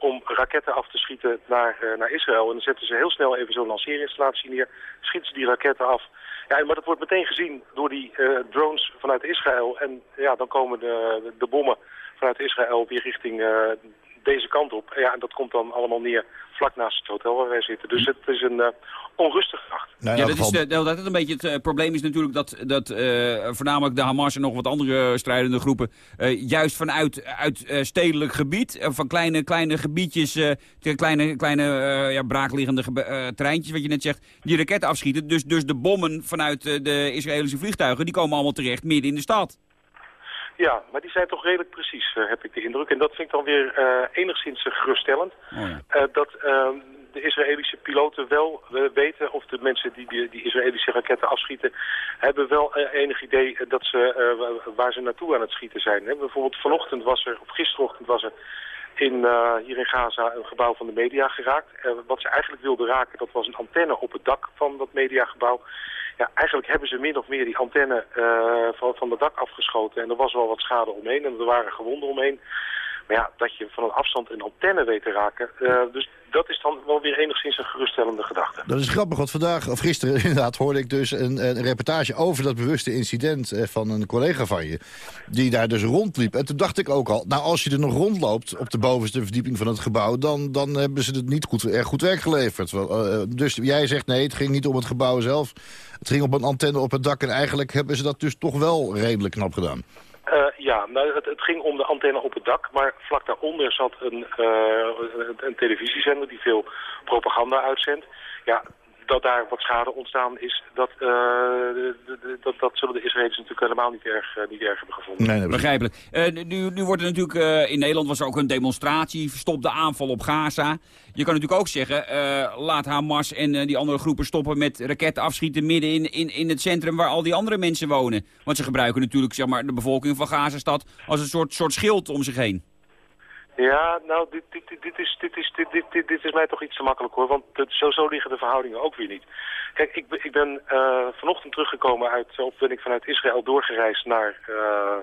om raketten af te schieten naar, eh, naar Israël. En dan zetten ze heel snel even zo'n lanceerinstallatie neer, schieten ze die raketten af. Ja, maar dat wordt meteen gezien door die eh, drones vanuit Israël. En ja, dan komen de, de bommen vanuit Israël weer richting eh, deze kant op. Ja, en dat komt dan allemaal neer vlak naast het hotel waar wij zitten. Dus het is een eh, onrustige nacht. Nou, Ja, dat is de, dat is een beetje het eh, probleem is natuurlijk dat, dat eh, voornamelijk de Hamas en nog wat andere strijdende groepen eh, juist vanuit uit, eh, stedelijk gebied, eh, van kleine, kleine gebiedjes, eh, te- kleine, kleine eh, ja, braakliggende eh, terreintjes, wat je net zegt, die raketten afschieten. Dus, dus de bommen vanuit eh, de Israëlische vliegtuigen, die komen allemaal terecht midden in de stad. Ja, maar die zijn toch redelijk precies, eh, heb ik de indruk. En dat vind ik dan weer eh, enigszins eh, geruststellend. Eh, dat ehm, de Israëlische piloten wel weten, of de mensen die, die die Israëlische raketten afschieten, hebben wel enig idee dat ze, wa- waar ze naartoe aan het schieten zijn. Hè. Bijvoorbeeld vanochtend was er, of gisterochtend was er in, eh, hier in Gaza een gebouw van de media geraakt. Eh, wat ze eigenlijk wilden raken, dat was een antenne op het dak van dat mediagebouw. Ja, eigenlijk hebben ze min of meer die antenne eh, van, van het dak afgeschoten. En er was wel wat schade omheen en er waren gewonden omheen. Maar ja, dat je van een afstand een antenne weet te raken. eh, dus dat is dan wel weer enigszins een geruststellende gedachte. Dat is grappig, want vandaag, of gisteren inderdaad, hoorde ik dus een, een reportage over dat bewuste incident eh, van een collega van je. Die daar dus rondliep. En toen dacht ik ook al, nou als je er nog rondloopt op de bovenste verdieping van het gebouw, dan, dan hebben ze het niet goed, erg goed werk geleverd. Eh, dus jij zegt nee, het ging niet om het gebouw zelf. Het ging op een antenne op het dak en eigenlijk hebben ze dat dus toch wel redelijk knap gedaan. Eh, ja, nou, het, het ging om de antenne op het dak, maar vlak daaronder zat een, een, een televisiezender die veel propaganda uitzendt. Ja, dat daar wat schade ontstaan is, dat, eh, dat, dat zullen de Israëli's natuurlijk helemaal niet erg, eh, niet erg hebben gevonden. Begrijpelijk. Eh, nu, nu wordt er natuurlijk, eh, in Nederland was er ook een demonstratie, stop de aanval op Gaza. Je kan natuurlijk ook zeggen, eh, laat Hamas en eh, die andere groepen stoppen met raketten afschieten midden in, in, in het centrum waar al die andere mensen wonen. Want ze gebruiken natuurlijk zeg maar, de bevolking van Gazastad als een soort, soort schild om zich heen. Ja, nou, dit, dit, dit, is, dit, is, dit, dit, dit, dit is mij toch iets te makkelijk hoor, want het, zo, zo liggen de verhoudingen ook weer niet. Kijk, ik, ben- ik ben eh, vanochtend teruggekomen uit, of ben ik vanuit Israël doorgereisd naar, eh,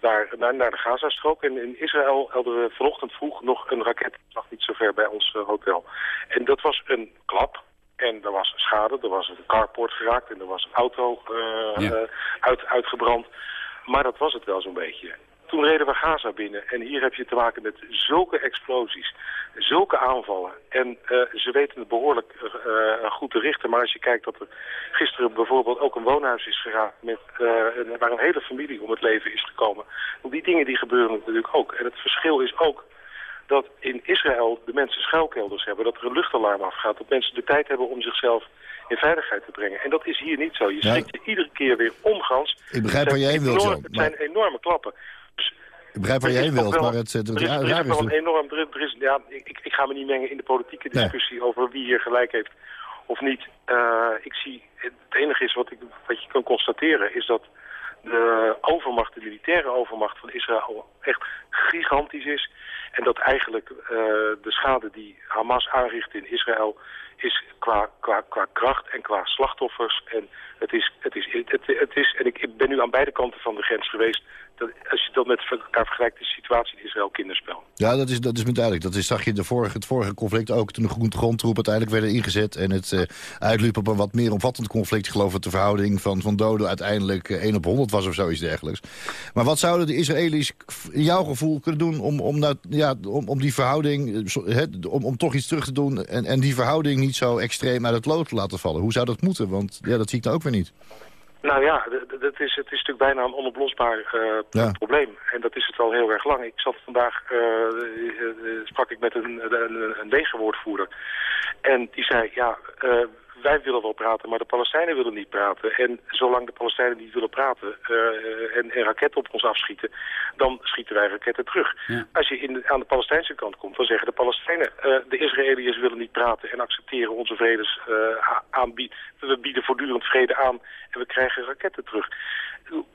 naar, naar, naar de Gazastrook. En in Israël hadden we vanochtend vroeg nog een raket, lag niet zo ver bij ons eh, hotel. En dat was een klap. En er was schade, er was een carport geraakt en er was een auto eh, Ja. uit, uitgebrand. Maar dat was het wel zo'n beetje. Toen reden we Gaza binnen en hier heb je te maken met zulke explosies, zulke aanvallen. En eh, ze weten het behoorlijk eh, eh, goed te richten. Maar als je kijkt dat er gisteren bijvoorbeeld ook een woonhuis is geraakt met, waar een hele familie om het leven is gekomen. Die dingen die gebeuren natuurlijk ook. En het verschil is ook dat in Israël de mensen schuilkelders hebben, dat er een luchtalarm afgaat, dat mensen de tijd hebben om zichzelf in veiligheid te brengen. En dat is hier niet zo. Je Ja. schrikt je iedere keer weer omgans. Ik begrijp waar heen wilt, Jan, Het maar- zijn enorme klappen. Ik begrijp waar je Er heen wilt, wel- maar het, het, er het is, er is wel een enorm... Er, er is, ja, ik, ik- ga me niet mengen in de politieke Nee. discussie over wie hier gelijk heeft of niet. Eh, ik zie, het enige is wat, ik, wat je kan constateren is dat de overmacht, de militaire overmacht van Israël echt gigantisch is. En dat eigenlijk eh, de schade die Hamas aanricht in Israël is qua, qua, qua kracht en qua slachtoffers. En het is, het is, het, het is en ik, ik ben nu aan beide kanten van de grens geweest. Als je dat met elkaar vergelijkt, de situatie in Israël kinderspel. Ja, dat is, dat is me. Dat is, zag je de vorige, het vorige conflict ook toen de grondtroepen uiteindelijk werden ingezet. En het eh, uitliep op een wat meer omvattend conflict. Ik geloof dat de verhouding van, van doden uiteindelijk eh, 1 op 100 was of zoiets dergelijks. Maar wat zouden de Israëli's in jouw gevoel kunnen doen om, om, nou, ja, om, om die verhouding, eh, om, om toch iets terug te doen en, en die verhouding niet zo extreem uit het lood te laten vallen? Hoe zou dat moeten? Want ja, dat zie ik nou ook weer niet. Nou ja, dat is, het is natuurlijk bijna een onoplosbaar eh, Ja. probleem. En dat is het al heel erg lang. Ik zat vandaag, eh, sprak ik met een, een, een legerwoordvoerder. En die zei, ja, eh, wij willen wel praten, maar de Palestijnen willen niet praten. En zolang de Palestijnen niet willen praten eh, en, en raketten op ons afschieten, dan schieten wij raketten terug. Als je in de- aan de Palestijnse kant komt, dan zeggen de Palestijnen, eh, de Israëliërs willen niet praten en accepteren onze vredes eh, a- aanbied. We bieden voortdurend vrede aan en we krijgen raketten terug.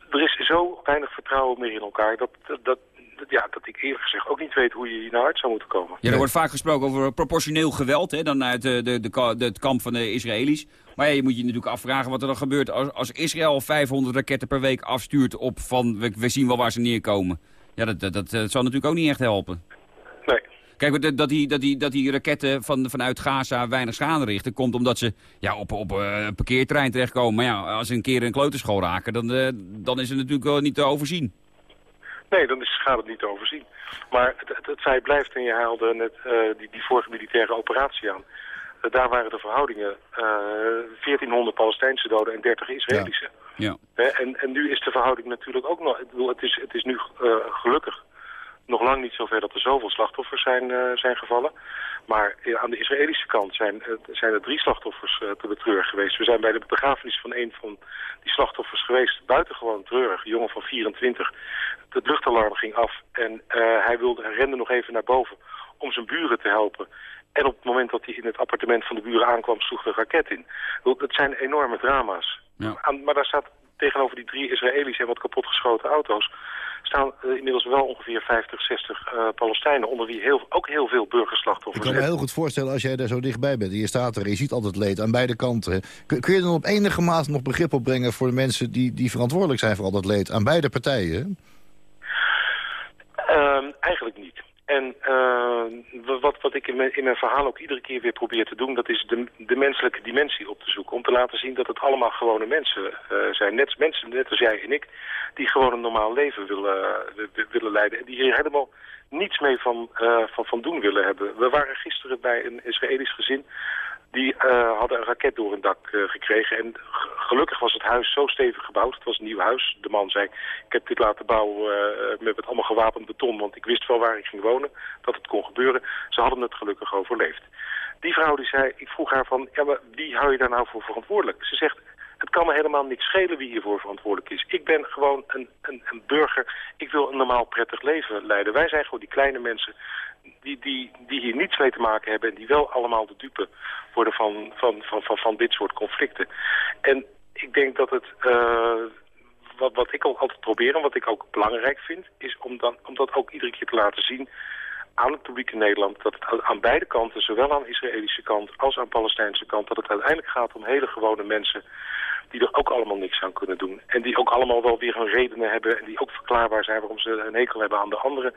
Er is zo weinig vertrouwen meer in elkaar dat, dat, ja, dat ik eerlijk gezegd ook niet weet hoe je hier nou uit zou moeten komen. Ja, er wordt vaak gesproken over proportioneel geweld, hè, dan uit de, de, de, de- het kamp van de Israëli's. Maar ja, je moet je natuurlijk afvragen wat er dan gebeurt als, als Israël 500 raketten per week afstuurt op van, we, we zien wel waar ze neerkomen. Ja, dat, dat, dat, dat zal natuurlijk ook niet echt helpen. Nee. Kijk, dat, dat, die, dat, die, dat die raketten van, vanuit Gaza weinig schade richten... komt omdat ze ja, op, op eh, een parkeerterrein terechtkomen. Maar ja, als ze een keer een kleuterschool raken, dan, eh, dan is het natuurlijk wel niet te overzien. Nee, dan is, gaat het niet te overzien. Maar het, het, het feit blijft, en je haalde net eh, die, die vorige militaire operatie aan. Eh, daar waren de verhoudingen eh 1400 Palestijnse doden en 30 Israëlische. Ja. En, en nu is de verhouding natuurlijk ook nog... Ik bedoel, het, is, het is nu eh, gelukkig nog lang niet zover dat er zoveel slachtoffers zijn, eh, zijn gevallen. Maar eh, aan de Israëlische kant zijn, eh, zijn er drie slachtoffers eh, te betreuren geweest. We zijn bij de begrafenis van een van die slachtoffers geweest. Buitengewoon treurig, een jongen van 24. Het luchtalarm ging af en eh, hij, wilde, hij rende nog even naar boven om zijn buren te helpen. En op het moment dat hij in het appartement van de buren aankwam, sloeg de raket in. Ik Het zijn enorme drama's. Ja. Aan- maar daar staat tegenover die drie Israëli's en wat kapotgeschoten auto's... staan eh, inmiddels wel ongeveer 50, 60 eh, Palestijnen... onder wie heel, ook heel veel Ik burgerslachtoffers kan me heel goed voorstellen als jij daar zo dichtbij bent. en Je staat er en je ziet altijd leed aan beide kanten. Kun, kun je dan op enige mate nog begrip opbrengen voor de mensen die, die verantwoordelijk zijn voor al dat leed aan beide partijen? Ehm, eigenlijk niet. En eh, wat, wat ik in mijn, in mijn verhaal ook iedere keer weer probeer te doen... dat is de, de menselijke dimensie op te zoeken. Om te laten zien dat het allemaal gewone mensen eh, zijn. Net, mensen, net als jij en ik, die gewoon een normaal leven willen, wi- willen leiden. En die hier helemaal niets mee van, eh, van, van doen willen hebben. We waren gisteren bij een Israëlisch gezin... Die eh, hadden een raket door hun dak eh, gekregen. En gelukkig was het huis zo stevig gebouwd. Het was een nieuw huis. De man zei, ik heb dit laten bouwen eh, met, allemaal gewapend beton. Want ik wist wel waar ik ging wonen, dat het kon gebeuren. Ze hadden het gelukkig overleefd. Die vrouw die zei, ik vroeg haar van, ja, maar wie hou je daar nou voor verantwoordelijk? Ze zegt, het kan me helemaal niks schelen wie hiervoor verantwoordelijk is. Ik ben gewoon een, een, een burger. Ik wil een normaal prettig leven leiden. Wij zijn gewoon die kleine mensen die, die, die hier niets mee te maken hebben... en die wel allemaal de dupe worden van, van, van, van, van dit soort conflicten. En ik denk dat het... eh, wat, wat ik al altijd probeer en wat ik ook belangrijk vind... is om, dan, om dat ook iedere keer te laten zien aan het publiek in Nederland... dat het aan beide kanten, zowel aan de Israëlische kant als aan de Palestijnse kant... dat het uiteindelijk gaat om hele gewone mensen die er ook allemaal niks aan kunnen doen. En die ook allemaal wel weer hun redenen hebben... en die ook verklaarbaar zijn waarom ze een hekel hebben aan de anderen.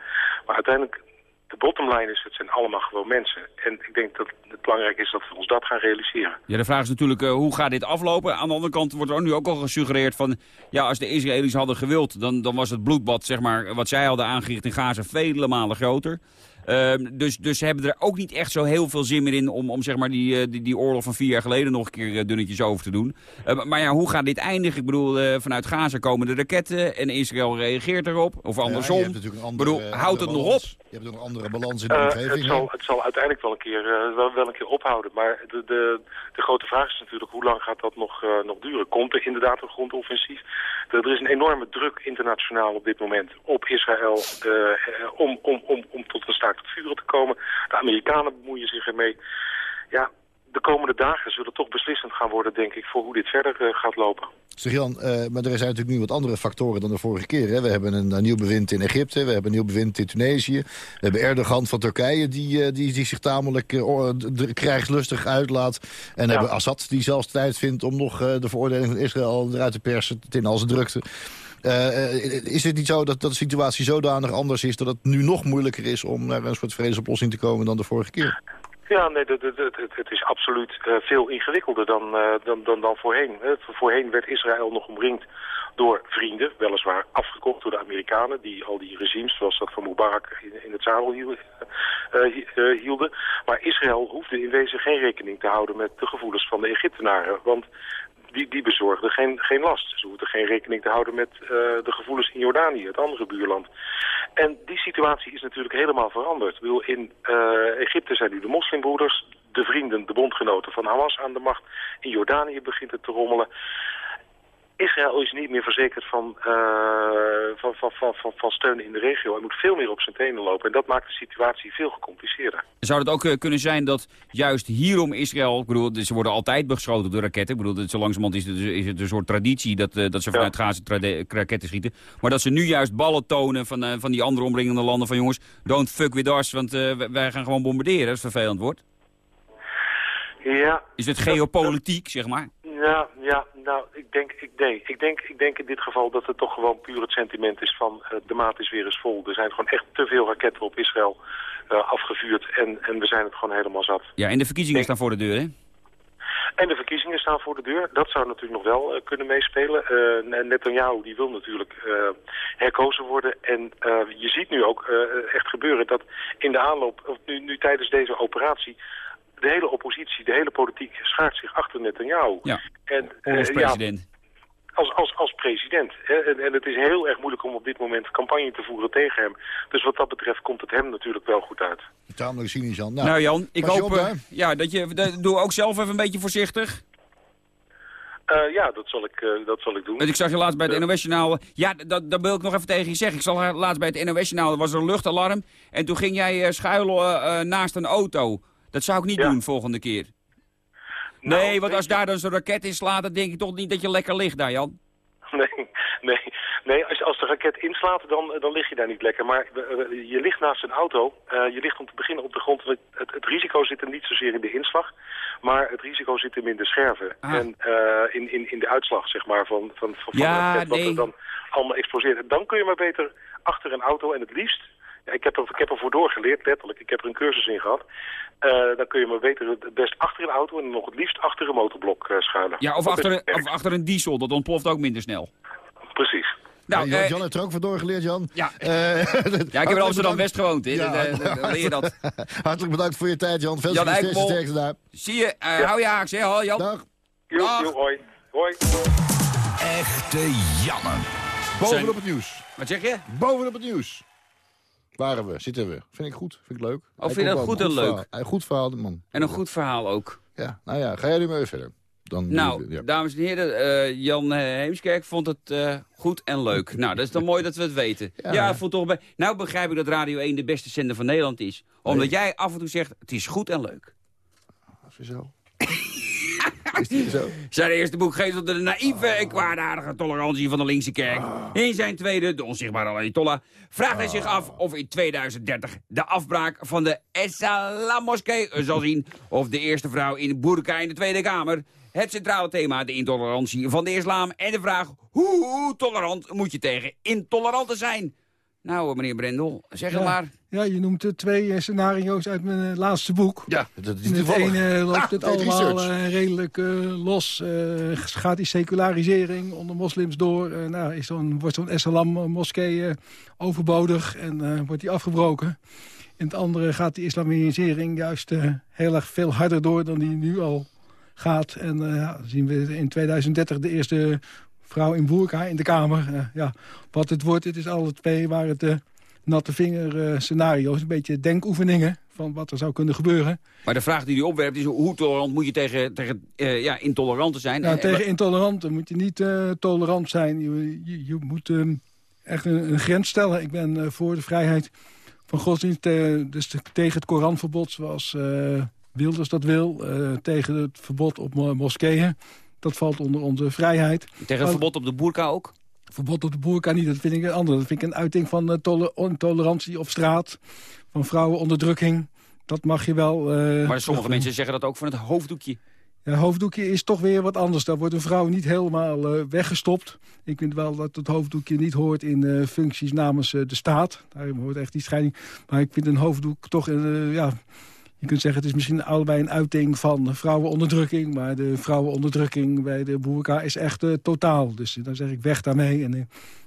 Maar uiteindelijk, de bottom line is, het zijn allemaal gewoon mensen. En ik denk dat het belangrijk is dat we ons dat gaan realiseren. Ja, de vraag is natuurlijk, eh, hoe gaat dit aflopen? Aan de andere kant wordt er nu ook al gesuggereerd van... ja, als de Israëli's hadden gewild, dan, dan was het bloedbad, zeg maar... wat zij hadden aangericht in Gaza vele malen groter. Ehm, dus, dus ze hebben er ook niet echt zo heel veel zin meer in... om, om zeg maar die, eh, die, die oorlog van vier jaar geleden nog een keer eh, dunnetjes over te doen. Eh, maar ja, hoe gaat dit eindigen? Ik bedoel, eh, vanuit Gaza komen de raketten en Israël reageert erop. Of andersom. je hebt natuurlijk een Ik andere, bedoel, houdt het nog op? balans. Je hebt ook een andere balans in de omgeving. het, zal, het zal uiteindelijk wel een keer, eh, wel, wel een keer ophouden. Maar de, de, de grote vraag is natuurlijk hoe lang gaat dat nog, eh, nog duren? Komt er inderdaad een grondoffensief? Er, er is een enorme druk internationaal op dit moment op Israël om, om, om, om tot een vuren te komen. De Amerikanen bemoeien zich ermee. Ja, de komende dagen zullen toch beslissend gaan worden, denk ik, voor hoe dit verder eh, gaat lopen. Zeg Jan, eh, maar er zijn natuurlijk nu wat andere factoren dan de vorige keer. Hè? We hebben een, een nieuw bewind in Egypte, we hebben een nieuw bewind in Tunesië. We hebben Erdogan van Turkije die, eh, die, die zich tamelijk krijgslustig uitlaat. En we hebben Assad die zelfs tijd vindt om nog de veroordeling van Israël eruit te persen ten al zijn drukte. Eh, eh, is het niet zo dat, dat de situatie zodanig anders is... dat het nu nog moeilijker is om naar een soort vredesoplossing te komen dan de vorige keer? Ja, nee, het, het is absoluut eh, veel ingewikkelder dan, dan, dan, dan voorheen. Voorheen werd Israël nog omringd door vrienden, weliswaar afgekocht door de Amerikanen, die al die regimes, zoals dat van Mubarak in, het zadel hiel- hi- hielden. Maar Israël hoefde in wezen geen rekening te houden met de gevoelens van de Egyptenaren, want die, die bezorgden geen, geen last. Ze hoefden geen rekening te houden met eh, de gevoelens in Jordanië, het andere buurland. En die situatie is natuurlijk helemaal veranderd. Ik in eh, Egypte zijn nu de moslimbroeders, de vrienden, de bondgenoten van Hamas aan de macht. In Jordanië begint het te rommelen. Israël is niet meer verzekerd van, eh, van, van, van, steun in de regio. Hij moet veel meer op zijn tenen lopen. En dat maakt de situatie veel gecompliceerder. Zou het ook eh, kunnen zijn dat juist hierom Israël... Ik bedoel, ze worden altijd beschoten door raketten. Ik bedoel, dat zo langzamerhand is het, is het een soort traditie... dat, eh, dat ze vanuit Gaza raketten schieten. Maar dat ze nu juist ballen tonen van, eh, van die andere omringende landen... van jongens, don't fuck with us, want wij- gaan gewoon bombarderen... als het vervelend wordt. Ja. Is het geopolitiek, zeg maar? Ja, ja, nou, ik denk, ik, nee. ik, denk, ik denk in dit geval dat het toch gewoon puur het sentiment is van eh, de maat is weer eens vol. Er zijn gewoon echt te veel raketten op Israël eh, afgevuurd en, en we zijn het gewoon helemaal zat. Ja, en de verkiezingen staan voor de deur, hè? En de verkiezingen staan voor de deur. Dat zou natuurlijk nog wel eh, kunnen meespelen. Uh, Netanyahu die wil natuurlijk herkozen worden. En je ziet nu ook echt gebeuren dat in de aanloop, of nu, nu tijdens deze operatie... de hele oppositie, de hele politiek schaart zich achter Netanyahu. Ja, en, als eh, president. Ja, als, als, als president. Hè? En, en het is heel erg moeilijk om op dit moment campagne te voeren tegen hem. Dus wat dat betreft komt het hem natuurlijk wel goed uit. Tamelijk cynisch, Jan. Nou, Jan, ik hoop op, eh, ja, dat je... dat- Doe ook zelf even een beetje voorzichtig. Eh, ja, dat zal, ik, eh, dat zal ik doen. Want ik zag je laatst bij het NOS-journaal... Ja, dat, dat wil ik nog even tegen je zeggen. Ik zag laatst bij het NOS-journaal, er was er een luchtalarm. En toen ging jij eh, schuilen naast een auto. Dat zou ik niet doen volgende keer. Nou, nee, want als daar dan zo'n raket in slaat... dan denk ik toch niet dat je lekker ligt daar, Jan. Nee, nee, nee als, als de raket inslaat, dan, dan lig je daar niet lekker. Maar eh, eh, je ligt naast een auto, eh, je ligt om te beginnen op de grond. Het, het, het risico zit hem niet zozeer in de inslag, maar het risico zit hem in de scherven. Ah. En eh, in, in, in de uitslag, zeg maar, van, van, van, Ja, raket, wat nee. er dan allemaal exploseert. En dan kun je maar beter achter een auto en het liefst... Ja, ik, heb er, ik heb ervoor doorgeleerd, letterlijk. Ik heb er een cursus in gehad. Eh, dan kun je maar beter het best achter een auto en nog het liefst achter een motorblok eh, schuilen. Ja, of achter, een, het of achter een diesel, dat ontploft ook minder snel. Precies. Nou, Ja, eh, Jan heeft er ook van doorgeleerd, Jan. Ja. Eh, Ja, ik heb in Amsterdam-West gewoond. Ja. Dan, eh, dan leer je dat. Hartelijk bedankt voor je tijd, Jan. Veel Jan succes, sterkte daar. Zie je, eh, hou je haaks, hè. Hoi, Jan. Dag. Jo, jo, hoi. Hoi. Echte. Bovenop het nieuws. Wat zeg je? Bovenop het nieuws. Waren we, zitten we. Vind ik goed, vind ik leuk. Hij vind je dat goed en leuk? verhaal. Een goed verhaal, man. En een goed verhaal ook. Ja, nou ja, ga jij nu maar even verder. Dan Nou, ja. dames en heren, eh, Jan eh, Heemskerk vond het eh, goed en leuk. Nou, dat is dan mooi dat we het weten. Ja, Ja. voelt toch bij... Nou begrijp ik dat Radio 1 de beste zender van Nederland is. Omdat jij af en toe zegt, het is goed en leuk. Is die zo? Zijn eerste boek geeft op de naïeve en kwaadaardige tolerantie van de linkse kerk. In zijn tweede, de onzichtbare Ayatollah, vraagt hij zich af of in 2030 de afbraak van de Essalam-moskee zal zien. Of de eerste vrouw in burka in de Tweede Kamer. Het centrale thema, de intolerantie van de islam. En de vraag, hoe tolerant moet je tegen intoleranten zijn? Nou, meneer Brendel, zeg het Ja. maar. Ja, je noemt eh, twee eh, scenario's uit mijn eh, laatste boek. Ja, dat is In het toevallig. ene loopt Ah, het deed allemaal research. eh, redelijk eh, los. eh, gaat die secularisering onder moslims door? Eh, nou, is zo'n, wordt zo'n Essalam-moskee eh, overbodig en eh, wordt die afgebroken? In het andere gaat die islamisering juist eh, heel erg veel harder door dan die nu al gaat. En eh, ja, dan zien we in 2030 de eerste vrouw in burka in de Kamer. Eh, ja, wat het wordt, het is alle twee waar het... eh, natte vinger eh, scenario's, een beetje denkoefeningen van wat er zou kunnen gebeuren. Maar de vraag die u opwerpt is, hoe tolerant moet je tegen, tegen ja, intoleranten zijn? Nou, En- tegen intoleranten moet je niet tolerant zijn. Je, je, je moet ehm, echt een, een grens stellen. Ik ben voor de vrijheid van godsdienst, dus te- tegen het Koranverbod zoals Wilders dat wil. tegen het verbod op mo- moskeeën. Dat valt onder onze vrijheid. Tegen het verbod op de boerka ook? Verbod op de boerka niet, dat vind ik een ander. Dat vind ik een uiting van eh, tole- intolerantie op straat. Van vrouwenonderdrukking. Dat mag je wel... eh, Maar sommige mensen zeggen dat ook van het hoofddoekje. ja, hoofddoekje is toch weer wat anders. Daar wordt een vrouw niet helemaal eh, weggestopt. Ik vind wel dat het hoofddoekje niet hoort in functies namens de staat. Daar hoort echt die scheiding. Maar ik vind een hoofddoek toch... ja, je kunt zeggen, het is misschien allebei een uiting van vrouwenonderdrukking. Maar de vrouwenonderdrukking bij de boerka is echt eh, totaal. Dus dan zeg ik weg daarmee. En eh,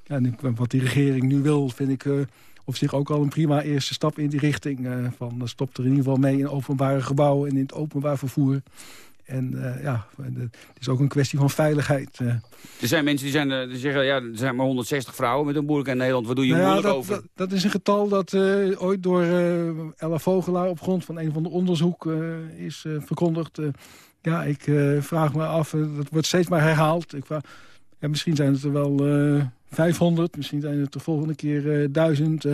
ja, nu- wat die regering nu wil, vind ik... eh, op zich ook al een prima eerste stap in die richting. eh, van eh, stopt er in ieder geval mee in openbare gebouwen en in het openbaar vervoer. En eh, ja, het is ook een kwestie van veiligheid. eh. Er zijn mensen die, zijn, eh, die zeggen, ja, er zijn maar 160 vrouwen met een boerka in Nederland. Wat doe je Nou ja, moeilijk dat, over? dat, dat is een getal dat ooit door Ella Vogelaar op grond van een van de onderzoek is verkondigd. Ja, ik vraag me af, dat wordt steeds maar herhaald. Ik vraag, ja, misschien zijn het er wel eh 500, misschien zijn het de volgende keer eh 1000.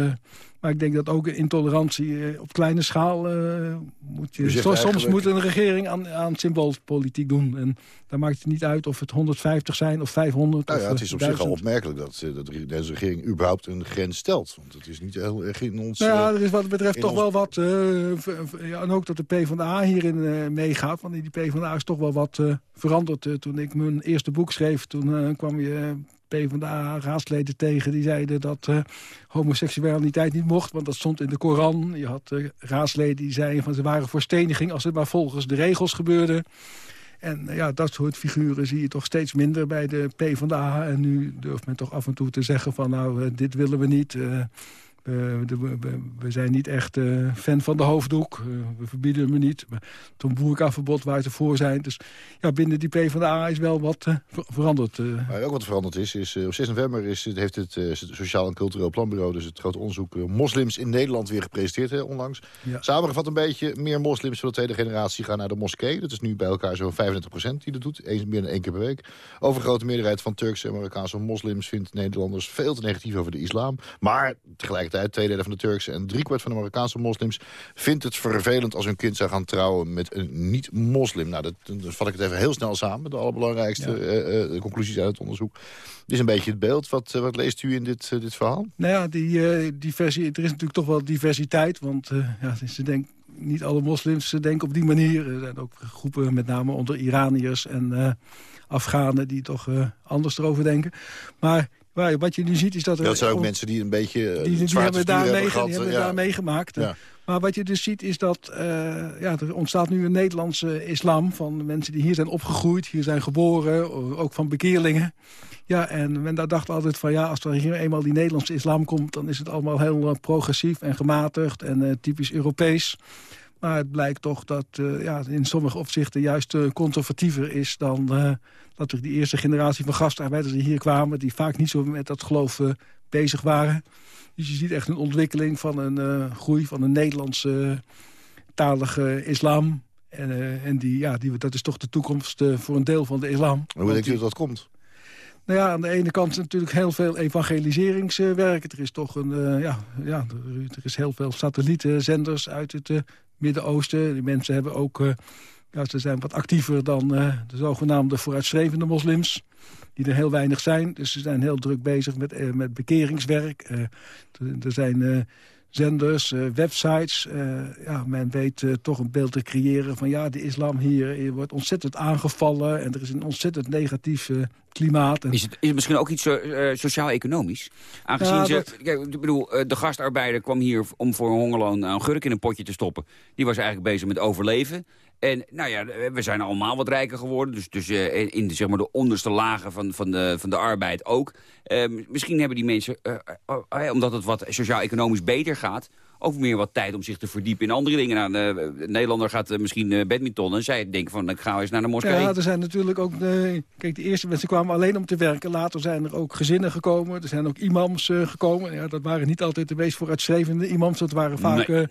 Eh, maar ik denk dat ook intolerantie eh, op kleine schaal eh, moet je... Soms eigenlijk- moet een regering aan, aan symboolpolitiek doen. En dan maakt het niet uit of het 150 zijn of 500 Nou of ja, het is op zich 1000. al opmerkelijk dat, eh, dat de- deze regering überhaupt een grens stelt. Want het is niet heel erg in ons... Nou ja, eh, er is wat betreft toch ons- wel wat... eh, ja, en ook dat de PvdA hierin eh, meegaat. Want die PvdA is toch wel wat eh, veranderd. Eh, toen ik mijn eerste boek schreef, toen eh, kwam je PvdA-raadsleden tegen... die zeiden dat eh, homoseksualiteit niet mocht, want dat stond in de Koran. Je had eh, raadsleden die zeiden van ze waren voor steniging... als het maar volgens de regels gebeurde. En eh, ja, dat soort figuren zie je toch steeds minder bij de PvdA. En nu durft men toch af en toe te zeggen van nou, dit willen we niet... we, de- we, we- zijn niet echt eh, fan van de hoofddoek. Eh, we verbieden hem niet. Maar Toen boerkaverbod waar ze voor zijn. Dus ja, binnen die PvdA is wel wat eh, ver- veranderd. eh. Maar ook wat veranderd is, is eh, op 6 november is, het- heeft het, eh, Sociaal en Cultureel Planbureau... dus het grote onderzoek eh, moslims in Nederland weer gepresenteerd hè, onlangs. Ja. Samengevat een beetje, meer moslims van de tweede generatie gaan naar de moskee. Dat is nu bij elkaar zo'n 35% die dat doet, eens, meer dan één keer per week. Overgrote meerderheid van Turkse en Marokkaanse moslims... vindt Nederlanders veel te negatief over de islam. Maar tegelijkertijd, twee derde van de Turkse en driekwart van de Marokkaanse moslims... vindt het vervelend als hun kind zou gaan trouwen met een niet-moslim. Nou, dat, dan vat ik het even heel snel samen, de allerbelangrijkste Ja. eh, eh, conclusies uit het onderzoek. Dit is een beetje het beeld. Wat, eh, wat leest u in dit, dit verhaal? Nou ja, die, eh, diversi er is natuurlijk toch wel diversiteit. Want ja, ze denken, niet alle moslims denken op die manier. Er zijn ook groepen, met name onder Iraniërs en Afghanen... die toch anders erover denken. Maar waar- wat je nu ziet is dat... er dat zijn ook mensen die een beetje eh, die, te hebben, daar, hebben mee, gehad. die hebben eh, daar meegemaakt. Ja. Maar wat je dus ziet is dat eh, ja, er ontstaat nu een Nederlandse islam... van mensen die hier zijn opgegroeid, hier zijn geboren, o- ook van bekeerlingen. Ja, en men daar dacht altijd van ja, als er hier eenmaal die Nederlandse islam komt... dan is het allemaal heel progressief en gematigd en uh, typisch Europees. Maar het blijkt toch dat uh, ja, in sommige opzichten juist conservatiever is... dan dat er die eerste generatie van gastarbeiders die hier kwamen... die vaak niet zo met dat geloof bezig waren. Dus je ziet echt een ontwikkeling van een groei van een Nederlandse talige islam... En, en die, ja, die, dat is toch de toekomst voor een deel van de islam. Hoe denkt u dat dat komt? Nou ja, aan de ene kant natuurlijk heel veel evangeliseringswerk. Er is toch een, uh, ja, ja, er is heel veel satellietenzenders uit het uh, Midden-Oosten. Die mensen hebben ook, uh, ja, ze zijn wat actiever dan de zogenaamde vooruitstrevende moslims. Die er heel weinig zijn. Dus ze zijn heel druk bezig met, met bekeringswerk. er zijn zenders, uh, websites. Uh, ja, men weet uh, toch een beeld te creëren van ja, de islam hier wordt ontzettend aangevallen... en er is een ontzettend negatief klimaat. En... Is, het, is het misschien ook iets sociaal-economisch? Aangezien ja, ze, dat... kijk, ik bedoel, de gastarbeider kwam hier om voor een hongerloon een gurk in een potje te stoppen. Die was eigenlijk bezig met overleven. En nou ja, we zijn allemaal wat rijker geworden. Dus, dus uh, in de, zeg maar, de onderste lagen van, van, de, van de arbeid ook. Uh, misschien hebben die mensen, uh, omdat het wat sociaal-economisch beter gaat... ook meer wat tijd om zich te verdiepen in andere dingen. Nou, de Nederlander gaat misschien badminton en zij denken van... ik ga eens naar de moskee. Ja, er zijn natuurlijk ook... kijk, de eerste mensen kwamen alleen om te werken. Later zijn er ook gezinnen gekomen. Er zijn ook imams gekomen. Ja, dat waren niet altijd de meest vooruitstrevende imams. Dat waren vaak... Nee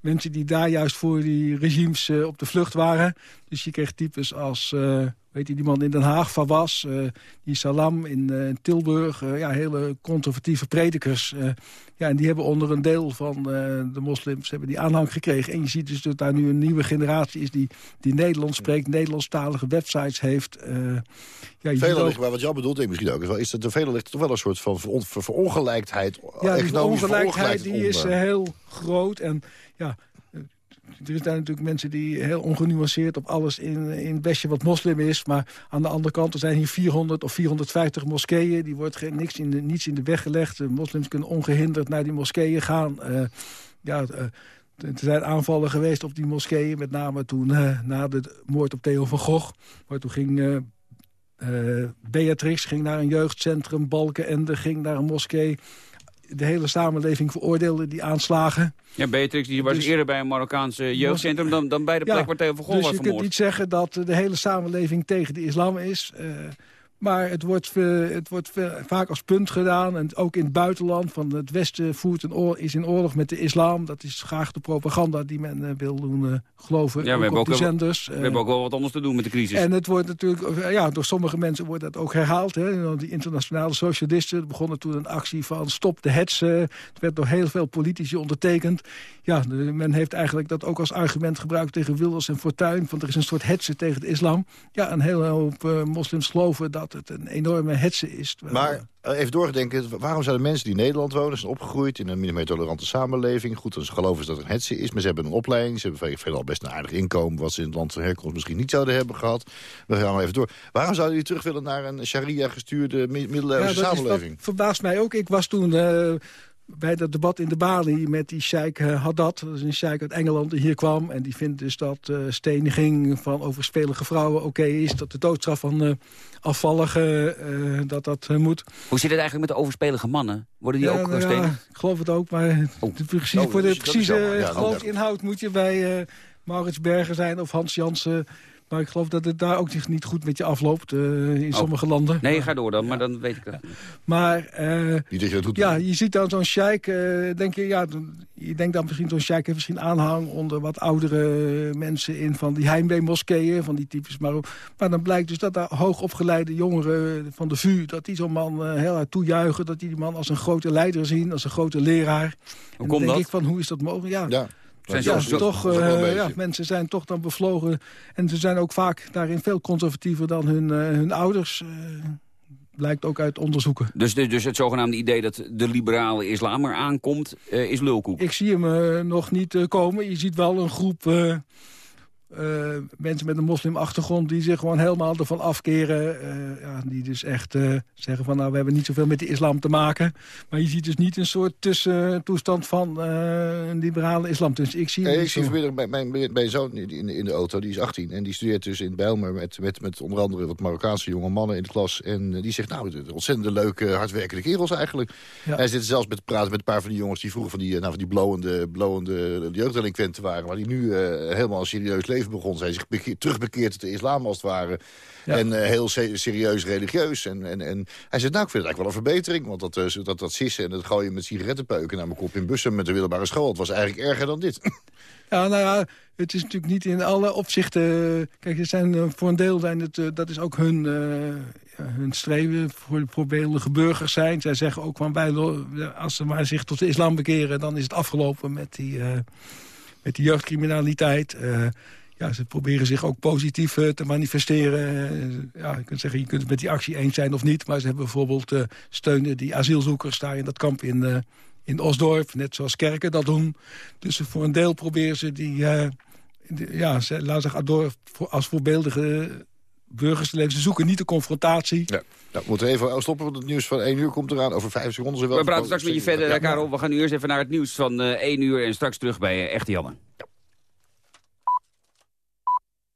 mensen die daar juist voor die regimes uh, op de vlucht waren. Dus je kreeg types als, uh, weet je, die man in Den Haag van was, uh, die Salam in Tilburg. ja, hele conservatieve predikers. ja, en die hebben onder een deel van de moslims hebben die aanhang gekregen. En je ziet dus dat daar nu een nieuwe generatie is die, die Nederlands spreekt, Nederlandstalige websites heeft. ja, Velen ligt, maar wat jou bedoelt, ik misschien ook, is, wel, is dat er velen ligt toch wel een soort van ver, ver, verongelijkheid. Ja, die verongelijkheid die is heel groot en ja, er zijn natuurlijk mensen die heel ongenuanceerd op alles in, in het bestje wat moslim is. Maar aan de andere kant, er zijn hier 400 of 450 moskeeën. Die wordt geen, niks in de, niets in de weg gelegd. De moslims kunnen ongehinderd naar die moskeeën gaan. Uh, ja, uh, er zijn aanvallen geweest op die moskeeën. Met name toen uh, na de moord op Theo van Gogh. Maar toen ging Beatrix ging naar een jeugdcentrum. Balkenende ging naar een moskee de hele samenleving veroordeelde die aanslagen. Ja, Beatrix die was dus, eerder bij een Marokkaanse jeugdcentrum... dan, dan bij de plek ja, waar Theo van Gogh dus was vermoord. je kunt niet zeggen dat de hele samenleving tegen de islam is. Uh, maar het wordt, het wordt vaak als punt gedaan. En ook in het buitenland. Van het Westen voert een oor, is in oorlog met de islam. Dat is graag de propaganda die men uh, wil doen uh, geloven. Ja, we, hebben ook, de zenders. we hebben ook wel wat anders te doen met de crisis. En het wordt natuurlijk, ja, door sommige mensen wordt dat ook herhaald. Hè. Die internationale socialisten begonnen toen een actie van stop de hetsen. Het werd door heel veel politici ondertekend. Ja, men heeft eigenlijk dat ook als argument gebruikt tegen Wilders en Fortuyn. Want er is een soort hetsen tegen de islam. Ja, een hele hoop moslims geloven dat het een enorme hetze is. Maar uh, even doorgedenken, waarom zouden mensen die in Nederland wonen... zijn opgegroeid in een meer tolerante samenleving... goed, dan ze geloven dat het een hetze is, maar ze hebben een opleiding... ze hebben veelal best een aardig inkomen... wat ze in het land van herkomst misschien niet zouden hebben gehad. We gaan maar even door. Waarom zouden jullie terug willen naar een sharia-gestuurde middeleeuwse ja, samenleving? dat verbaast mij ook. Ik was toen... Uh, bij dat debat in de Bali met die sheik uh, Haddad. Dat is een sheik uit Engeland die hier kwam. En die vindt dus dat uh, steniging van overspelige vrouwen oké okay is. Dat de doodstraf van uh, afvalligen, dat dat moet. Hoe zit het eigenlijk met de overspelige mannen? Worden die ja, ook nou? Ja, ik geloof het ook, maar oh. de, precies, oh, voor de precieze ja, geloofsinhoud moet je bij Maurits Berger zijn of Hans Jansen maar ik geloof dat het daar ook niet goed met je afloopt uh, in oh. sommige landen. Nee, ga door dan, maar dan weet ik dat. Maar uh, ja, je ziet dan zo'n sheik, uh, denk je, ja, je denkt dan misschien zo'n sheik heeft misschien aanhang onder wat oudere mensen in van die heimwee-moskeeën, van die types. Maar, maar dan blijkt dus dat daar hoogopgeleide jongeren van de VU, dat die zo'n man heel hard toejuichen, dat die die man als een grote leider zien, als een grote leraar. Hoe komt denk dat? ik van, hoe is dat mogelijk? Ja. ja. Zijn ja, zo, toch, uh, ja, mensen zijn toch dan bevlogen. En ze zijn ook vaak daarin veel conservatiever dan hun, uh, hun ouders. Uh, blijkt ook uit onderzoeken. Dus, dus, dus het zogenaamde idee dat de liberale islam er aankomt, is lulkoek? Ik zie hem nog niet komen. Je ziet wel een groep eh, mensen met een moslimachtergrond die zich gewoon helemaal ervan afkeren. Uh, ja, die dus echt uh, zeggen van nou we hebben niet zoveel met de islam te maken. Maar je ziet dus niet een soort tussentoestand van een liberale islam. Dus ik zie, nee, ik zie vanmiddag mijn, mijn, mijn zoon in, in de auto, die is 18. En die studeert dus in Bijlmer met, met, met onder andere wat Marokkaanse jonge mannen in de klas. En die zegt nou ontzettend leuke, hardwerkende kerels eigenlijk. Ja. Hij zit zelfs met te praten met een paar van die jongens die vroeger van die, nou, van die blowende, blowende jeugddelinquenten waren. Maar die nu helemaal serieus leven begon. Zij zich terugbekeerd tot de islam als het ware. En uh, heel serieus religieus. En, en, en hij zegt, nou, ik vind het eigenlijk wel een verbetering. Want dat, uh, dat, dat sissen en dat gooien met sigarettenpeuken naar mijn kop in bussen met de middelbare school. Het was eigenlijk erger dan dit. Ja, nou ja, het is natuurlijk niet in alle opzichten... Kijk, er zijn, voor een deel zijn het, dat is ook hun, hun streven voor voorbeeldige burgers zijn. Zij zeggen ook van, wij, als ze maar zich tot de islam bekeren... dan is het afgelopen met die, met die jeugdcriminaliteit ja, ze proberen zich ook positief uh, te manifesteren. Uh, ja, je kunt zeggen, je kunt het met die actie eens zijn of niet. Maar ze hebben bijvoorbeeld uh, steunen die asielzoekers daar in dat kamp in, in Osdorp. Net zoals kerken dat doen. Dus voor een deel proberen ze die... De, ja, ze laten zich door, als voorbeeldige burgers te leven. Ze zoeken niet de confrontatie. Ja. Nou, we moeten even stoppen, want het nieuws van 1 uur komt eraan. Over 5 seconden. We praten straks met je verder, Karel. We gaan nu eerst even naar het nieuws van 1 uur en straks terug bij Echte Janne. Ja.